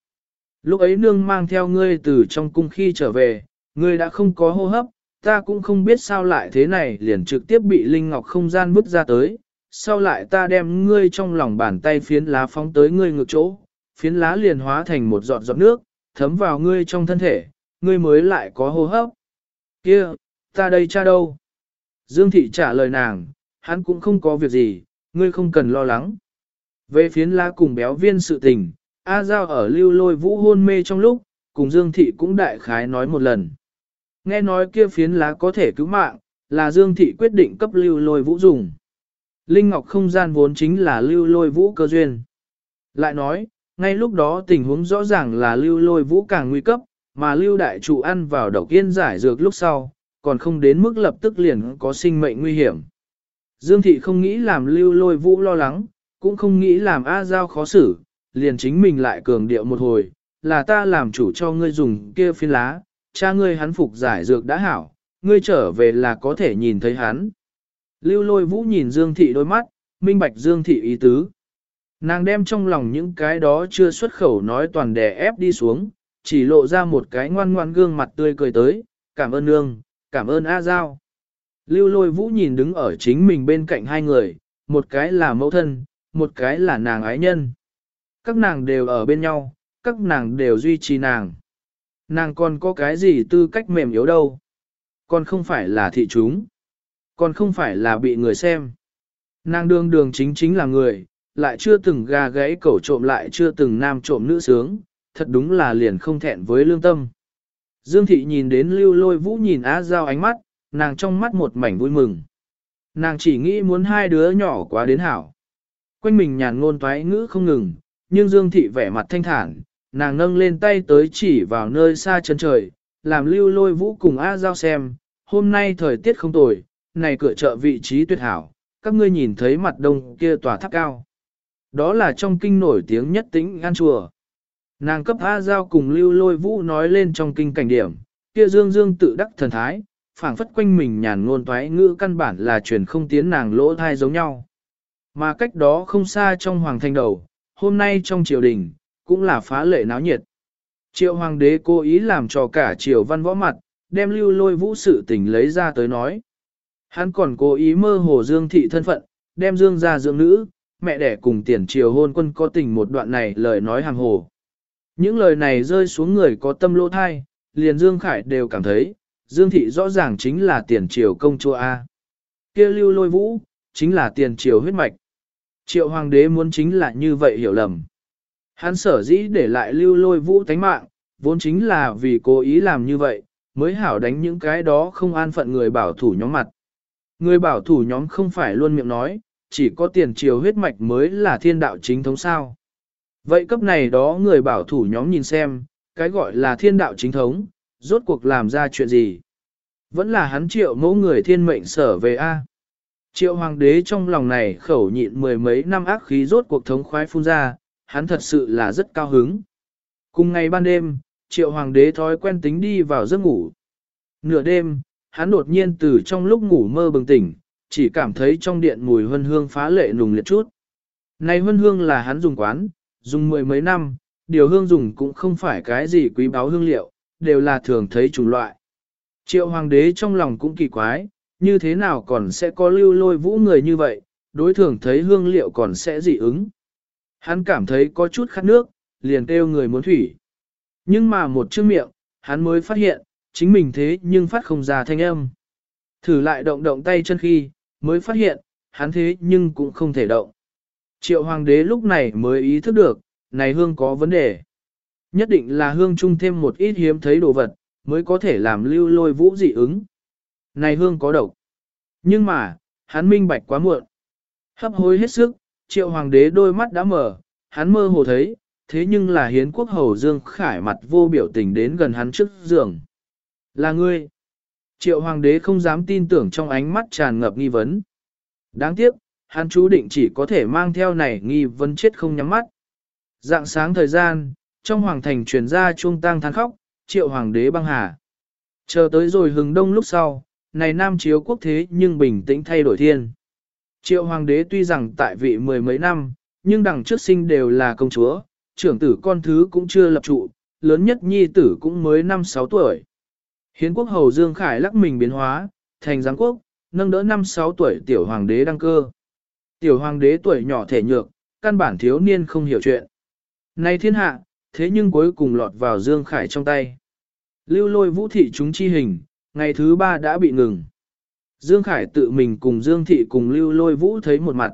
Lúc ấy nương mang theo ngươi từ trong cung khi trở về, ngươi đã không có hô hấp, ta cũng không biết sao lại thế này liền trực tiếp bị Linh Ngọc không gian vứt ra tới, sau lại ta đem ngươi trong lòng bàn tay phiến lá phóng tới ngươi ngược chỗ, phiến lá liền hóa thành một giọt giọt nước, thấm vào ngươi trong thân thể, ngươi mới lại có hô hấp. Kia, ta đây cha đâu? Dương thị trả lời nàng, hắn cũng không có việc gì, ngươi không cần lo lắng. Về phiến lá cùng béo viên sự tình, A Giao ở lưu lôi vũ hôn mê trong lúc, cùng Dương thị cũng đại khái nói một lần. Nghe nói kia phiến lá có thể cứu mạng, là Dương thị quyết định cấp lưu lôi vũ dùng. Linh Ngọc không gian vốn chính là lưu lôi vũ cơ duyên. Lại nói, ngay lúc đó tình huống rõ ràng là lưu lôi vũ càng nguy cấp, mà lưu đại trụ ăn vào độc yên giải dược lúc sau, còn không đến mức lập tức liền có sinh mệnh nguy hiểm. Dương thị không nghĩ làm lưu lôi vũ lo lắng, cũng không nghĩ làm A Giao khó xử, liền chính mình lại cường điệu một hồi, là ta làm chủ cho ngươi dùng kia phiến lá, cha ngươi hắn phục giải dược đã hảo, ngươi trở về là có thể nhìn thấy hắn. Lưu lôi vũ nhìn Dương thị đôi mắt, minh bạch Dương thị ý tứ. Nàng đem trong lòng những cái đó chưa xuất khẩu nói toàn đè ép đi xuống, chỉ lộ ra một cái ngoan ngoan gương mặt tươi cười tới, cảm ơn nương, cảm ơn A Giao. Lưu lôi vũ nhìn đứng ở chính mình bên cạnh hai người, một cái là mẫu thân, một cái là nàng ái nhân. Các nàng đều ở bên nhau, các nàng đều duy trì nàng. Nàng còn có cái gì tư cách mềm yếu đâu. Còn không phải là thị chúng. Còn không phải là bị người xem. Nàng đương đường chính chính là người, lại chưa từng gà gãy cẩu trộm lại chưa từng nam trộm nữ sướng, thật đúng là liền không thẹn với lương tâm. Dương thị nhìn đến lưu lôi vũ nhìn á giao ánh mắt, nàng trong mắt một mảnh vui mừng. Nàng chỉ nghĩ muốn hai đứa nhỏ quá đến hảo. Quanh mình nhàn ngôn toái ngữ không ngừng, nhưng Dương thị vẻ mặt thanh thản, nàng nâng lên tay tới chỉ vào nơi xa chân trời, làm lưu lôi vũ cùng A giao xem, hôm nay thời tiết không tồi, này cửa chợ vị trí tuyệt hảo, các ngươi nhìn thấy mặt đông kia tòa tháp cao. Đó là trong kinh nổi tiếng nhất tĩnh an chùa. Nàng cấp A Giao cùng lưu lôi vũ nói lên trong kinh cảnh điểm, kia dương dương tự đắc thần thái, phảng phất quanh mình nhàn ngôn thoái ngữ căn bản là truyền không tiến nàng lỗ thai giống nhau. Mà cách đó không xa trong hoàng thành đầu, hôm nay trong triều đình, cũng là phá lệ náo nhiệt. Triệu hoàng đế cố ý làm cho cả triều văn võ mặt, đem lưu lôi vũ sự tình lấy ra tới nói. Hắn còn cố ý mơ hồ dương thị thân phận, đem dương ra dưỡng nữ, mẹ đẻ cùng tiền triều hôn quân có tình một đoạn này lời nói hàng hồ. Những lời này rơi xuống người có tâm lỗ thai, liền Dương Khải đều cảm thấy, Dương Thị rõ ràng chính là tiền triều công chúa A. kia lưu lôi vũ, chính là tiền triều huyết mạch. Triệu hoàng đế muốn chính là như vậy hiểu lầm. Hắn sở dĩ để lại lưu lôi vũ tánh mạng, vốn chính là vì cố ý làm như vậy, mới hảo đánh những cái đó không an phận người bảo thủ nhóm mặt. Người bảo thủ nhóm không phải luôn miệng nói, chỉ có tiền triều huyết mạch mới là thiên đạo chính thống sao. Vậy cấp này đó người bảo thủ nhóm nhìn xem, cái gọi là thiên đạo chính thống, rốt cuộc làm ra chuyện gì? Vẫn là hắn triệu mẫu người thiên mệnh sở về A. Triệu hoàng đế trong lòng này khẩu nhịn mười mấy năm ác khí rốt cuộc thống khoái phun ra, hắn thật sự là rất cao hứng. Cùng ngày ban đêm, triệu hoàng đế thói quen tính đi vào giấc ngủ. Nửa đêm, hắn đột nhiên từ trong lúc ngủ mơ bừng tỉnh, chỉ cảm thấy trong điện mùi hương hương phá lệ nùng liệt chút. Này hương hương là hắn dùng quán, dùng mười mấy năm, điều hương dùng cũng không phải cái gì quý báu hương liệu, đều là thường thấy chủng loại. Triệu hoàng đế trong lòng cũng kỳ quái, như thế nào còn sẽ có lưu lôi vũ người như vậy, đối thường thấy hương liệu còn sẽ dị ứng. Hắn cảm thấy có chút khát nước, liền kêu người muốn thủy. Nhưng mà một chữ miệng, hắn mới phát hiện, chính mình thế nhưng phát không ra thanh âm. Thử lại động động tay chân khi, mới phát hiện, hắn thế nhưng cũng không thể động. Triệu hoàng đế lúc này mới ý thức được, này hương có vấn đề. Nhất định là hương chung thêm một ít hiếm thấy đồ vật, mới có thể làm lưu lôi vũ dị ứng. Này hương có độc. Nhưng mà, hắn minh bạch quá muộn. Hấp hối hết sức, triệu hoàng đế đôi mắt đã mở, hắn mơ hồ thấy, thế nhưng là hiến quốc hầu Dương Khải mặt vô biểu tình đến gần hắn trước giường. Là ngươi. Triệu hoàng đế không dám tin tưởng trong ánh mắt tràn ngập nghi vấn. Đáng tiếc, hắn chú định chỉ có thể mang theo này nghi vấn chết không nhắm mắt. Dạng sáng thời gian, trong hoàng thành truyền ra chuông tang than khóc, triệu hoàng đế băng hà. Chờ tới rồi hừng đông lúc sau, này nam chiếu quốc thế nhưng bình tĩnh thay đổi thiên. Triệu hoàng đế tuy rằng tại vị mười mấy năm, nhưng đằng trước sinh đều là công chúa, trưởng tử con thứ cũng chưa lập trụ, lớn nhất nhi tử cũng mới 5-6 tuổi. Hiến quốc hầu Dương Khải lắc mình biến hóa, thành giáng quốc, nâng đỡ 5-6 tuổi tiểu hoàng đế đăng cơ. Tiểu hoàng đế tuổi nhỏ thể nhược, căn bản thiếu niên không hiểu chuyện. Này thiên hạ, thế nhưng cuối cùng lọt vào Dương Khải trong tay. Lưu lôi vũ thị chúng chi hình, ngày thứ ba đã bị ngừng. Dương Khải tự mình cùng Dương Thị cùng lưu lôi vũ thấy một mặt.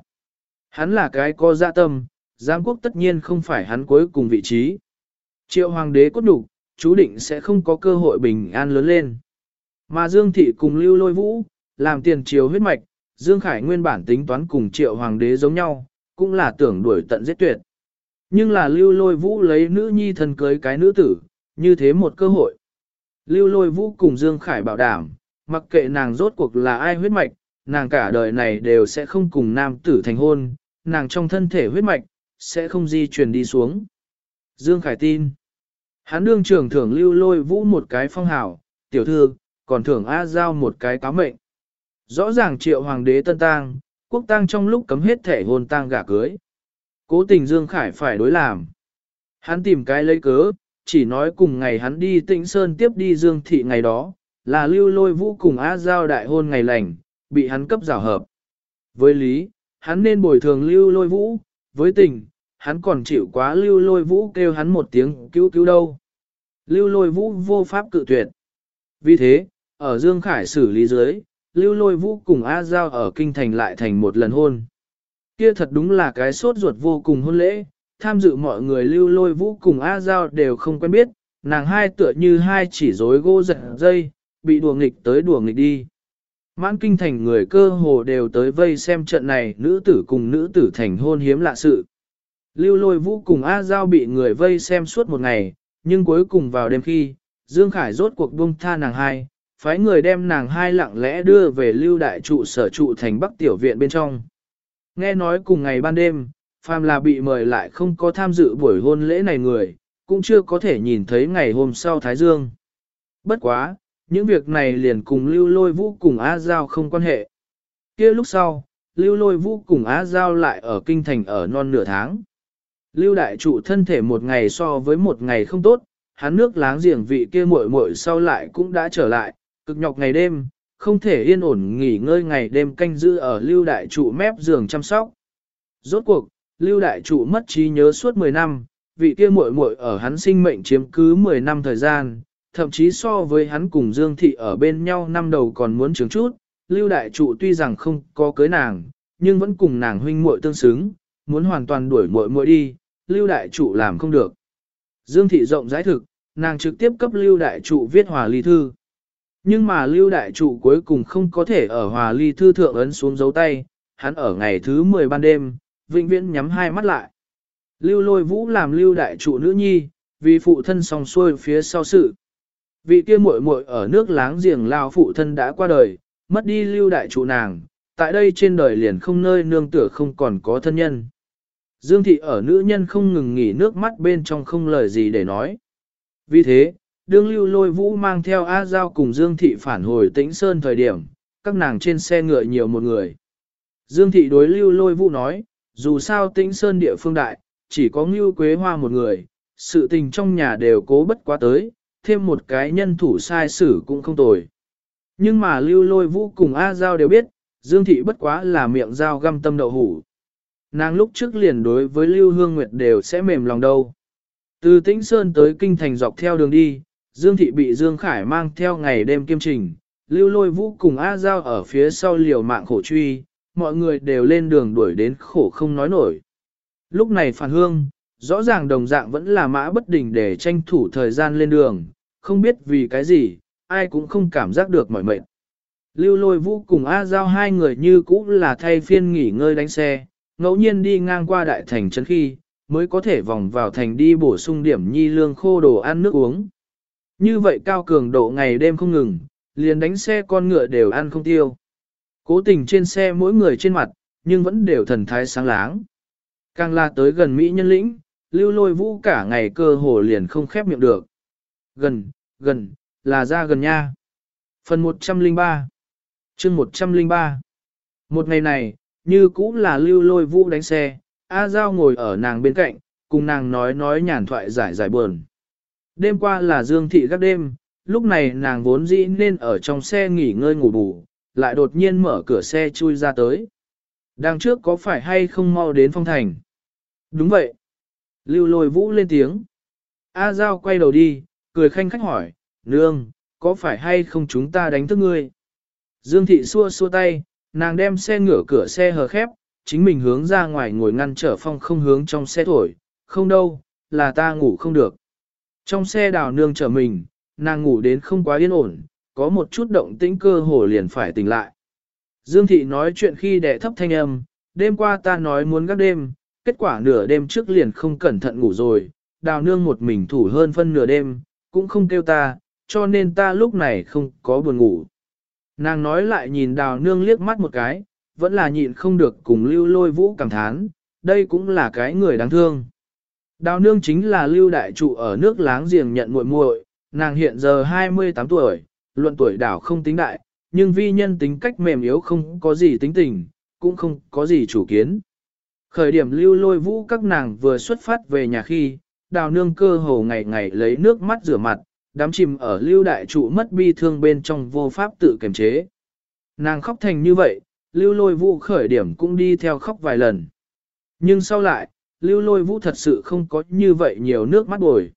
Hắn là cái có dạ tâm, giám quốc tất nhiên không phải hắn cuối cùng vị trí. Triệu hoàng đế cốt đủ, chú định sẽ không có cơ hội bình an lớn lên. Mà Dương Thị cùng lưu lôi vũ, làm tiền triều huyết mạch, Dương Khải nguyên bản tính toán cùng triệu hoàng đế giống nhau, cũng là tưởng đuổi tận giết tuyệt. Nhưng là lưu lôi vũ lấy nữ nhi thân cưới cái nữ tử, như thế một cơ hội. Lưu lôi vũ cùng Dương Khải bảo đảm, mặc kệ nàng rốt cuộc là ai huyết mạch, nàng cả đời này đều sẽ không cùng nam tử thành hôn, nàng trong thân thể huyết mạch, sẽ không di truyền đi xuống. Dương Khải tin. Hắn đương trưởng thưởng lưu lôi vũ một cái phong hảo, tiểu thư, còn thưởng A Giao một cái cáo mệnh. Rõ ràng triệu hoàng đế tân tang, quốc tang trong lúc cấm hết thể hôn tang gả cưới. Cố tình Dương Khải phải đối làm. Hắn tìm cái lấy cớ, chỉ nói cùng ngày hắn đi tĩnh sơn tiếp đi Dương Thị ngày đó, là lưu lôi vũ cùng A Giao đại hôn ngày lành, bị hắn cấp rào hợp. Với lý, hắn nên bồi thường lưu lôi vũ, với tình, hắn còn chịu quá lưu lôi vũ kêu hắn một tiếng cứu cứu đâu. Lưu lôi vũ vô pháp cự tuyệt. Vì thế, ở Dương Khải xử lý dưới, lưu lôi vũ cùng A Giao ở kinh thành lại thành một lần hôn. Kia thật đúng là cái sốt ruột vô cùng hôn lễ, tham dự mọi người lưu lôi vũ cùng A Giao đều không quen biết, nàng hai tựa như hai chỉ rối gô giật dây, bị đùa nghịch tới đùa nghịch đi. Mãn kinh thành người cơ hồ đều tới vây xem trận này nữ tử cùng nữ tử thành hôn hiếm lạ sự. Lưu lôi vũ cùng A Giao bị người vây xem suốt một ngày, nhưng cuối cùng vào đêm khi, Dương Khải rốt cuộc buông tha nàng hai, phái người đem nàng hai lặng lẽ đưa về lưu đại trụ sở trụ thành Bắc Tiểu Viện bên trong. Nghe nói cùng ngày ban đêm, phàm là bị mời lại không có tham dự buổi hôn lễ này người, cũng chưa có thể nhìn thấy ngày hôm sau Thái Dương. Bất quá, những việc này liền cùng lưu lôi vũ cùng Á Giao không quan hệ. kia lúc sau, lưu lôi vũ cùng Á Giao lại ở kinh thành ở non nửa tháng. Lưu đại trụ thân thể một ngày so với một ngày không tốt, hắn nước láng giềng vị kia muội muội sau lại cũng đã trở lại, cực nhọc ngày đêm, không thể yên ổn nghỉ ngơi ngày đêm canh giữ ở lưu đại trụ mép giường chăm sóc. Rốt cuộc, lưu đại trụ mất trí nhớ suốt 10 năm, vị kia muội muội ở hắn sinh mệnh chiếm cứ 10 năm thời gian, thậm chí so với hắn cùng Dương Thị ở bên nhau năm đầu còn muốn trứng chút, lưu đại trụ tuy rằng không có cưới nàng, nhưng vẫn cùng nàng huynh muội tương xứng, muốn hoàn toàn đuổi muội muội đi, lưu đại trụ làm không được. Dương Thị rộng giải thực, nàng trực tiếp cấp lưu đại trụ viết hòa ly thư. Nhưng mà lưu đại trụ cuối cùng không có thể ở hòa ly thư thượng ấn xuống dấu tay, hắn ở ngày thứ 10 ban đêm, vĩnh viễn nhắm hai mắt lại. Lưu lôi vũ làm lưu đại trụ nữ nhi, vì phụ thân song xuôi phía sau sự. Vị kia muội muội ở nước láng giềng lao phụ thân đã qua đời, mất đi lưu đại trụ nàng, tại đây trên đời liền không nơi nương tựa không còn có thân nhân. Dương thị ở nữ nhân không ngừng nghỉ nước mắt bên trong không lời gì để nói. Vì thế, đương lưu lôi vũ mang theo A Giao cùng Dương thị phản hồi tĩnh sơn thời điểm, các nàng trên xe ngựa nhiều một người. Dương thị đối lưu lôi vũ nói, dù sao tĩnh sơn địa phương đại, chỉ có ngưu quế hoa một người, sự tình trong nhà đều cố bất quá tới, thêm một cái nhân thủ sai sử cũng không tồi. Nhưng mà lưu lôi vũ cùng A Giao đều biết, Dương thị bất quá là miệng dao găm tâm đậu hủ. Nàng lúc trước liền đối với Lưu Hương Nguyệt đều sẽ mềm lòng đâu. Từ Tĩnh Sơn tới Kinh Thành dọc theo đường đi, Dương Thị bị Dương Khải mang theo ngày đêm kiêm trình, Lưu Lôi Vũ cùng A Giao ở phía sau liều mạng khổ truy, mọi người đều lên đường đuổi đến khổ không nói nổi. Lúc này phản hương, rõ ràng đồng dạng vẫn là mã bất đình để tranh thủ thời gian lên đường, không biết vì cái gì, ai cũng không cảm giác được mỏi mệt. Lưu lôi vũ cùng A Giao hai người như cũ là thay phiên nghỉ ngơi đánh xe, ngẫu nhiên đi ngang qua đại thành trấn khi, mới có thể vòng vào thành đi bổ sung điểm nhi lương khô đồ ăn nước uống. Như vậy cao cường độ ngày đêm không ngừng, liền đánh xe con ngựa đều ăn không tiêu. Cố tình trên xe mỗi người trên mặt, nhưng vẫn đều thần thái sáng láng. Càng la tới gần Mỹ nhân lĩnh, lưu lôi vũ cả ngày cơ hồ liền không khép miệng được. Gần, gần, là ra gần nha. Phần 103 chương 103 Một ngày này, như cũng là lưu lôi vũ đánh xe, A Giao ngồi ở nàng bên cạnh, cùng nàng nói nói nhàn thoại giải giải buồn. Đêm qua là dương thị gác đêm, lúc này nàng vốn dĩ nên ở trong xe nghỉ ngơi ngủ bù, lại đột nhiên mở cửa xe chui ra tới. Đằng trước có phải hay không mau đến phong thành? Đúng vậy. Lưu lôi vũ lên tiếng. A Giao quay đầu đi, cười khanh khách hỏi, nương, có phải hay không chúng ta đánh thức ngươi? Dương thị xua xua tay, nàng đem xe ngửa cửa xe hờ khép, chính mình hướng ra ngoài ngồi ngăn trở phong không hướng trong xe thổi, không đâu, là ta ngủ không được. Trong xe đào nương trở mình, nàng ngủ đến không quá yên ổn, có một chút động tĩnh cơ hồ liền phải tỉnh lại. Dương thị nói chuyện khi đẻ thấp thanh âm, đêm qua ta nói muốn gác đêm, kết quả nửa đêm trước liền không cẩn thận ngủ rồi, đào nương một mình thủ hơn phân nửa đêm, cũng không kêu ta, cho nên ta lúc này không có buồn ngủ. Nàng nói lại nhìn đào nương liếc mắt một cái, vẫn là nhịn không được cùng lưu lôi vũ cảm thán, đây cũng là cái người đáng thương. Đào nương chính là lưu đại trụ ở nước láng giềng nhận muội muội, nàng hiện giờ 28 tuổi, luận tuổi đảo không tính đại, nhưng vi nhân tính cách mềm yếu không có gì tính tình, cũng không có gì chủ kiến. Khởi điểm lưu lôi vũ các nàng vừa xuất phát về nhà khi, đào nương cơ hồ ngày ngày lấy nước mắt rửa mặt, đám chìm ở lưu đại trụ mất bi thương bên trong vô pháp tự kiềm chế. Nàng khóc thành như vậy, lưu lôi vũ khởi điểm cũng đi theo khóc vài lần. Nhưng sau lại, lưu lôi vũ thật sự không có như vậy nhiều nước mắt bồi.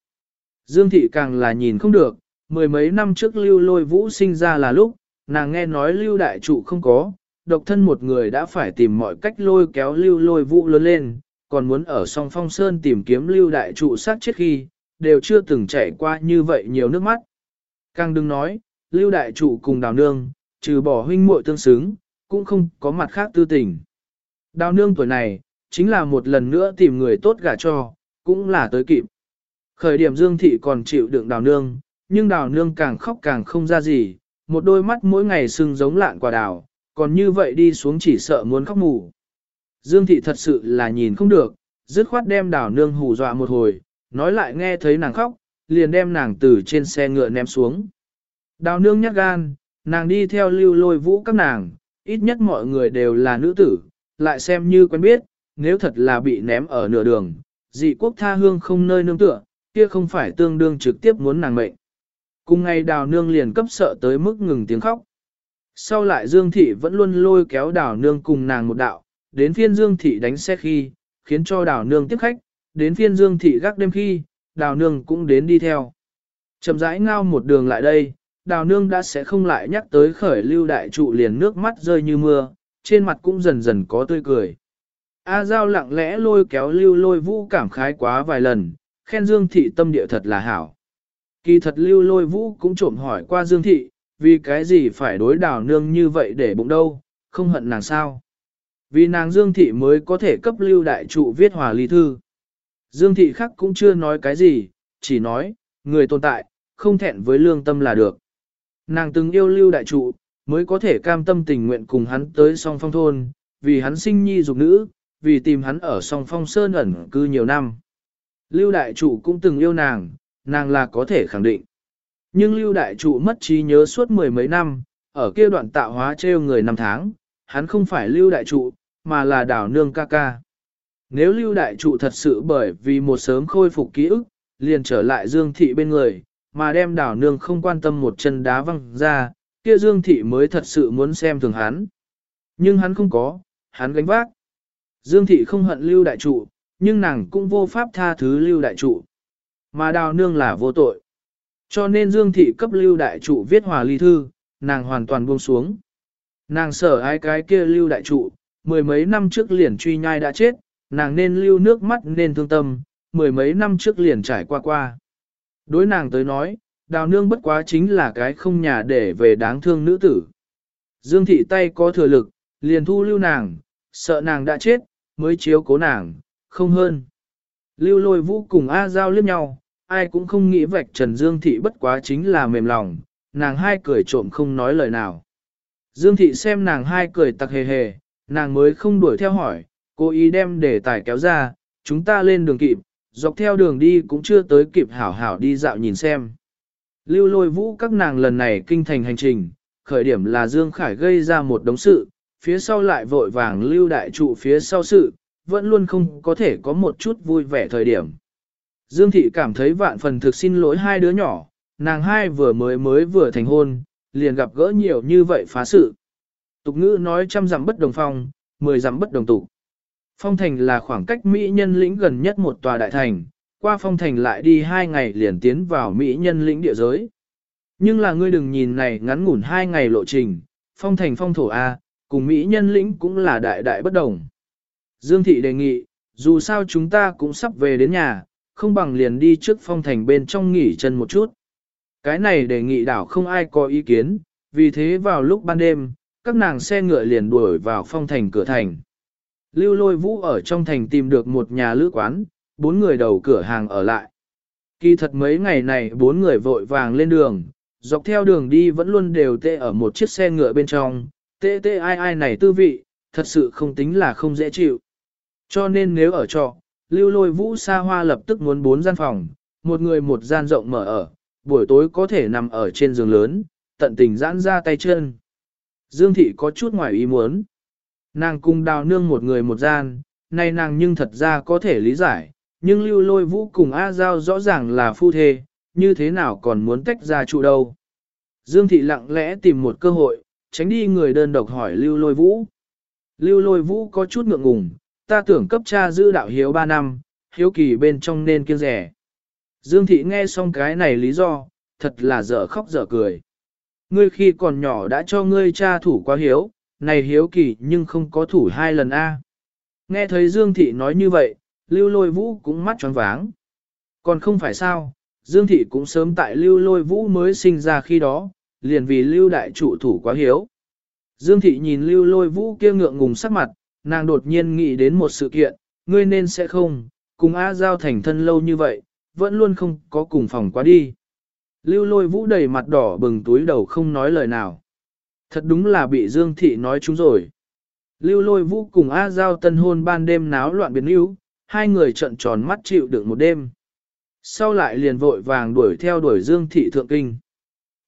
Dương thị càng là nhìn không được, mười mấy năm trước lưu lôi vũ sinh ra là lúc, nàng nghe nói lưu đại trụ không có, độc thân một người đã phải tìm mọi cách lôi kéo lưu lôi vũ lớn lên, còn muốn ở song phong sơn tìm kiếm lưu đại trụ sát chết khi, đều chưa từng chảy qua như vậy nhiều nước mắt. Càng đừng nói, lưu đại trụ cùng đào nương, trừ bỏ huynh muội tương xứng, cũng không có mặt khác tư tình. Đào nương tuổi này, chính là một lần nữa tìm người tốt gả cho, cũng là tới kịp. Khởi điểm Dương Thị còn chịu đựng đào nương, nhưng đào nương càng khóc càng không ra gì, một đôi mắt mỗi ngày sưng giống lạn quả đào, còn như vậy đi xuống chỉ sợ muốn khóc mù. Dương Thị thật sự là nhìn không được, dứt khoát đem đào nương hù dọa một hồi, nói lại nghe thấy nàng khóc, liền đem nàng từ trên xe ngựa ném xuống. Đào nương nhắc gan, nàng đi theo lưu lôi vũ các nàng, ít nhất mọi người đều là nữ tử, lại xem như quen biết, nếu thật là bị ném ở nửa đường, dị quốc tha hương không nơi nương tựa, kia không phải tương đương trực tiếp muốn nàng mệnh. Cùng ngày đào nương liền cấp sợ tới mức ngừng tiếng khóc. Sau lại Dương Thị vẫn luôn lôi kéo đào nương cùng nàng một đạo, đến phiên Dương Thị đánh xe khi, khiến cho đào nương tiếp khách, đến phiên Dương Thị gác đêm khi, đào nương cũng đến đi theo. Chậm rãi ngao một đường lại đây, đào nương đã sẽ không lại nhắc tới khởi lưu đại trụ liền nước mắt rơi như mưa, trên mặt cũng dần dần có tươi cười. A Giao lặng lẽ lôi kéo lưu lôi vũ cảm khái quá vài lần, khen Dương Thị tâm địa thật là hảo. Kỳ thật lưu lôi vũ cũng trộm hỏi qua Dương Thị, vì cái gì phải đối đào nương như vậy để bụng đâu, không hận nàng sao. Vì nàng Dương Thị mới có thể cấp lưu đại trụ viết hòa ly thư. Dương Thị khác cũng chưa nói cái gì, chỉ nói, người tồn tại, không thẹn với lương tâm là được. Nàng từng yêu lưu đại trụ, mới có thể cam tâm tình nguyện cùng hắn tới song phong thôn, vì hắn sinh nhi dục nữ, vì tìm hắn ở song phong sơn ẩn cư nhiều năm. Lưu đại trụ cũng từng yêu nàng, nàng là có thể khẳng định. Nhưng lưu đại trụ mất trí nhớ suốt mười mấy năm, ở kia đoạn tạo hóa treo người năm tháng, hắn không phải lưu đại trụ, mà là đảo nương ca ca. Nếu lưu đại trụ thật sự bởi vì một sớm khôi phục ký ức, liền trở lại dương thị bên người, mà đem đảo nương không quan tâm một chân đá văng ra, kia dương thị mới thật sự muốn xem thường hắn. Nhưng hắn không có, hắn gánh vác. Dương thị không hận lưu đại trụ, nhưng nàng cũng vô pháp tha thứ lưu đại trụ. Mà đào nương là vô tội. Cho nên Dương thị cấp lưu đại trụ viết hòa ly thư, nàng hoàn toàn buông xuống. Nàng sợ ai cái kia lưu đại trụ, mười mấy năm trước liền truy nhai đã chết, nàng nên lưu nước mắt nên thương tâm, mười mấy năm trước liền trải qua qua. Đối nàng tới nói, đào nương bất quá chính là cái không nhà để về đáng thương nữ tử. Dương thị tay có thừa lực, liền thu lưu nàng, sợ nàng đã chết, mới chiếu cố nàng, không hơn. Lưu lôi vũ cùng A Giao liếc nhau, ai cũng không nghĩ vạch Trần Dương Thị bất quá chính là mềm lòng, nàng hai cười trộm không nói lời nào. Dương Thị xem nàng hai cười tặc hề hề, nàng mới không đuổi theo hỏi, cố ý đem để tài kéo ra, chúng ta lên đường kịp, dọc theo đường đi cũng chưa tới kịp hảo hảo đi dạo nhìn xem. Lưu lôi vũ các nàng lần này kinh thành hành trình, khởi điểm là Dương Khải gây ra một đống sự, phía sau lại vội vàng lưu đại trụ phía sau sự, vẫn luôn không có thể có một chút vui vẻ thời điểm. Dương Thị cảm thấy vạn phần thực xin lỗi hai đứa nhỏ, nàng hai vừa mới mới vừa thành hôn, liền gặp gỡ nhiều như vậy phá sự. Tục ngữ nói trăm dặm bất đồng phong, mười dặm bất đồng tụ. Phong thành là khoảng cách Mỹ nhân lĩnh gần nhất một tòa đại thành, qua phong thành lại đi hai ngày liền tiến vào Mỹ nhân lĩnh địa giới. Nhưng là ngươi đừng nhìn này ngắn ngủn hai ngày lộ trình, phong thành phong thổ A, cùng Mỹ nhân lĩnh cũng là đại đại bất đồng. Dương Thị đề nghị, dù sao chúng ta cũng sắp về đến nhà, không bằng liền đi trước phong thành bên trong nghỉ chân một chút. Cái này đề nghị đảo không ai có ý kiến, vì thế vào lúc ban đêm, các nàng xe ngựa liền đuổi vào phong thành cửa thành. Lưu lôi vũ ở trong thành tìm được một nhà lữ quán, bốn người đầu cửa hàng ở lại. Kỳ thật mấy ngày này bốn người vội vàng lên đường, dọc theo đường đi vẫn luôn đều tê ở một chiếc xe ngựa bên trong, tê tê ai ai này tư vị, thật sự không tính là không dễ chịu. Cho nên nếu ở trọ, lưu lôi vũ xa hoa lập tức muốn bốn gian phòng, một người một gian rộng mở ở, buổi tối có thể nằm ở trên giường lớn, tận tình giãn ra tay chân. Dương thị có chút ngoài ý muốn. Nàng cùng đào nương một người một gian, nay nàng nhưng thật ra có thể lý giải, nhưng lưu lôi vũ cùng A Giao rõ ràng là phu thê, như thế nào còn muốn tách ra trụ đâu. Dương thị lặng lẽ tìm một cơ hội, tránh đi người đơn độc hỏi lưu lôi vũ. Lưu lôi vũ có chút ngượng ngùng, ta tưởng cấp cha giữ đạo hiếu 3 năm, hiếu kỳ bên trong nên kiêng rẻ. Dương thị nghe xong cái này lý do, thật là dở khóc dở cười. Ngươi khi còn nhỏ đã cho ngươi cha thủ quá hiếu, này hiếu kỳ nhưng không có thủ hai lần a. Nghe thấy Dương thị nói như vậy, lưu lôi vũ cũng mắt tròn váng. Còn không phải sao, Dương thị cũng sớm tại lưu lôi vũ mới sinh ra khi đó, liền vì lưu đại trụ thủ quá hiếu. Dương thị nhìn lưu lôi vũ kia ngượng ngùng sắc mặt, nàng đột nhiên nghĩ đến một sự kiện, ngươi nên sẽ không, cùng A Giao thành thân lâu như vậy, vẫn luôn không có cùng phòng quá đi. Lưu lôi vũ đầy mặt đỏ bừng túi đầu không nói lời nào. Thật đúng là bị Dương Thị nói chúng rồi. Lưu lôi vũ cùng A Giao tân hôn ban đêm náo loạn biến yếu, hai người trận tròn mắt chịu được một đêm. Sau lại liền vội vàng đuổi theo đuổi Dương Thị thượng kinh.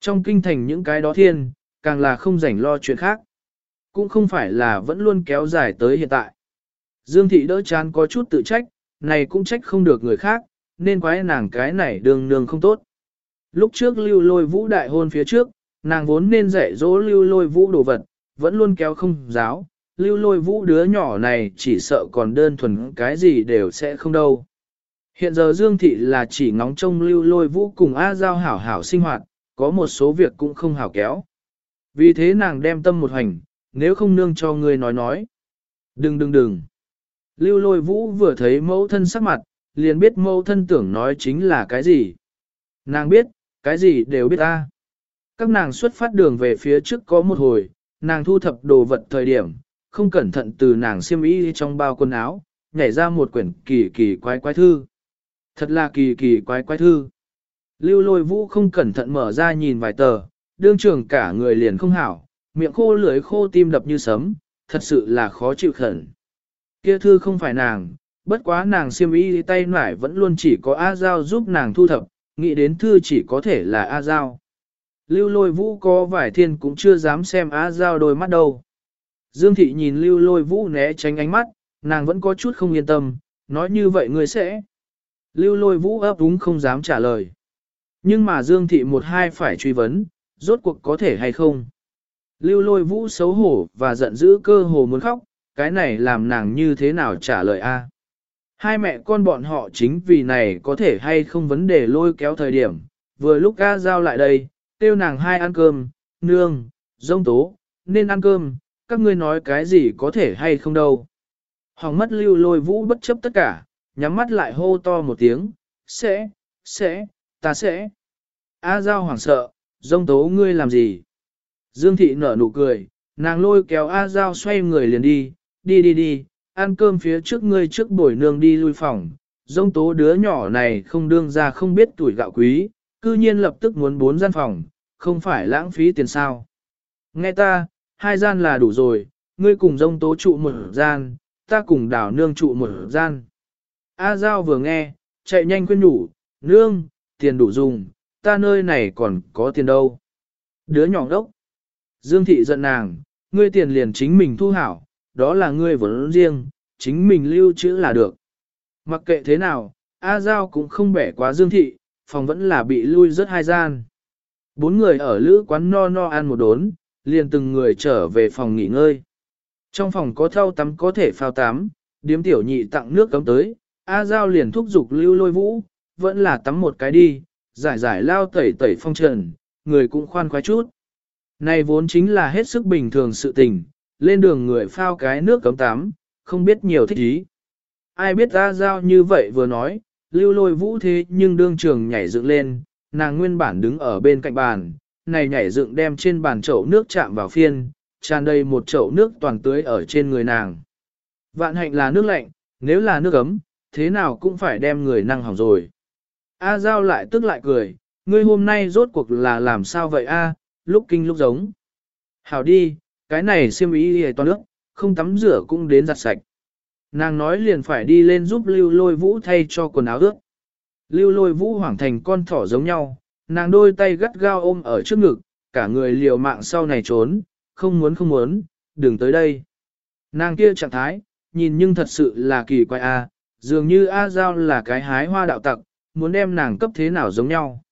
Trong kinh thành những cái đó thiên, càng là không rảnh lo chuyện khác. Cũng không phải là vẫn luôn kéo dài tới hiện tại. Dương Thị đỡ chán có chút tự trách, này cũng trách không được người khác, nên quái nàng cái này đường nương không tốt. Lúc trước lưu lôi vũ đại hôn phía trước, nàng vốn nên dạy dỗ lưu lôi vũ đồ vật, vẫn luôn kéo không giáo, lưu lôi vũ đứa nhỏ này chỉ sợ còn đơn thuần cái gì đều sẽ không đâu. Hiện giờ Dương Thị là chỉ ngóng trông lưu lôi vũ cùng A Giao hảo hảo sinh hoạt, có một số việc cũng không hảo kéo. Vì thế nàng đem tâm một hành, nếu không nương cho ngươi nói nói. Đừng đừng đừng. Lưu lôi vũ vừa thấy mẫu thân sắc mặt, liền biết mẫu thân tưởng nói chính là cái gì. Nàng biết, cái gì đều biết ta. Các nàng xuất phát đường về phía trước có một hồi, nàng thu thập đồ vật thời điểm, không cẩn thận từ nàng xiêm y trong bao quần áo, nhảy ra một quyển kỳ kỳ quái quái thư. Thật là kỳ kỳ quái quái thư. Lưu lôi vũ không cẩn thận mở ra nhìn vài tờ, đương trưởng cả người liền không hảo, miệng khô lưỡi khô tim đập như sấm, thật sự là khó chịu khẩn. Kia thư không phải nàng, bất quá nàng xiêm y tay nải vẫn luôn chỉ có A Giao giúp nàng thu thập, nghĩ đến thư chỉ có thể là A Giao. Lưu lôi vũ có vải thiên cũng chưa dám xem A Giao đôi mắt đâu. Dương thị nhìn lưu lôi vũ né tránh ánh mắt, nàng vẫn có chút không yên tâm, nói như vậy người sẽ. Lưu lôi vũ ấp úng không dám trả lời. Nhưng mà Dương thị một hai phải truy vấn, rốt cuộc có thể hay không. Lưu lôi vũ xấu hổ và giận dữ cơ hồ muốn khóc, cái này làm nàng như thế nào trả lời a? Hai mẹ con bọn họ chính vì này có thể hay không vấn đề lôi kéo thời điểm, vừa lúc ca giao lại đây, tiêu nàng hai ăn cơm, nương, dông tố, nên ăn cơm, các ngươi nói cái gì có thể hay không đâu. hoàng mất lưu lôi vũ bất chấp tất cả, nhắm mắt lại hô to một tiếng, sẽ, sẽ, ta sẽ. A giao hoảng sợ, dông tố ngươi làm gì? Dương thị nở nụ cười, nàng lôi kéo A giao xoay người liền đi, đi đi đi, ăn cơm phía trước ngươi trước buổi nương đi lui phòng, dông tố đứa nhỏ này không đương ra không biết tuổi gạo quý, cư nhiên lập tức muốn bốn gian phòng, không phải lãng phí tiền sao. Nghe ta, hai gian là đủ rồi, ngươi cùng dông tố trụ một gian, ta cùng đảo nương trụ một gian. A Giao vừa nghe, chạy nhanh quên đủ, nương, tiền đủ dùng, ta nơi này còn có tiền đâu. Đứa nhỏ đốc. Dương thị giận nàng, ngươi tiền liền chính mình thu hảo, đó là ngươi vốn riêng, chính mình lưu trữ là được. Mặc kệ thế nào, A Giao cũng không bẻ quá Dương thị, phòng vẫn là bị lui rất hai gian. Bốn người ở lữ quán no no ăn một đốn, liền từng người trở về phòng nghỉ ngơi. Trong phòng có thau tắm có thể phao tắm, điếm tiểu nhị tặng nước cấm tới, A Giao liền thúc giục lưu lôi vũ, vẫn là tắm một cái đi, giải giải lao tẩy tẩy phong trần, người cũng khoan khoái chút. Này vốn chính là hết sức bình thường sự tình, lên đường người phao cái nước cấm tắm, không biết nhiều thích ý. Ai biết ra Giao như vậy vừa nói, lưu lôi vũ thế nhưng đương trường nhảy dựng lên, nàng nguyên bản đứng ở bên cạnh bàn, này nhảy dựng đem trên bàn chậu nước chạm vào phiên, tràn đầy một chậu nước toàn tưới ở trên người nàng. Vạn hạnh là nước lạnh, nếu là nước ấm, thế nào cũng phải đem người năng hỏng rồi. A Giao lại tức lại cười, ngươi hôm nay rốt cuộc là làm sao vậy a? lúc kinh lúc giống. Hảo đi, cái này xiêm y hề toàn nước, không tắm rửa cũng đến giặt sạch. Nàng nói liền phải đi lên giúp lưu lôi vũ thay cho quần áo ướt. Lưu lôi vũ hoảng thành con thỏ giống nhau, nàng đôi tay gắt gao ôm ở trước ngực, cả người liều mạng sau này trốn, không muốn không muốn, đừng tới đây. Nàng kia trạng thái, nhìn nhưng thật sự là kỳ quái a, dường như A Giao là cái hái hoa đạo tặc, muốn đem nàng cấp thế nào giống nhau.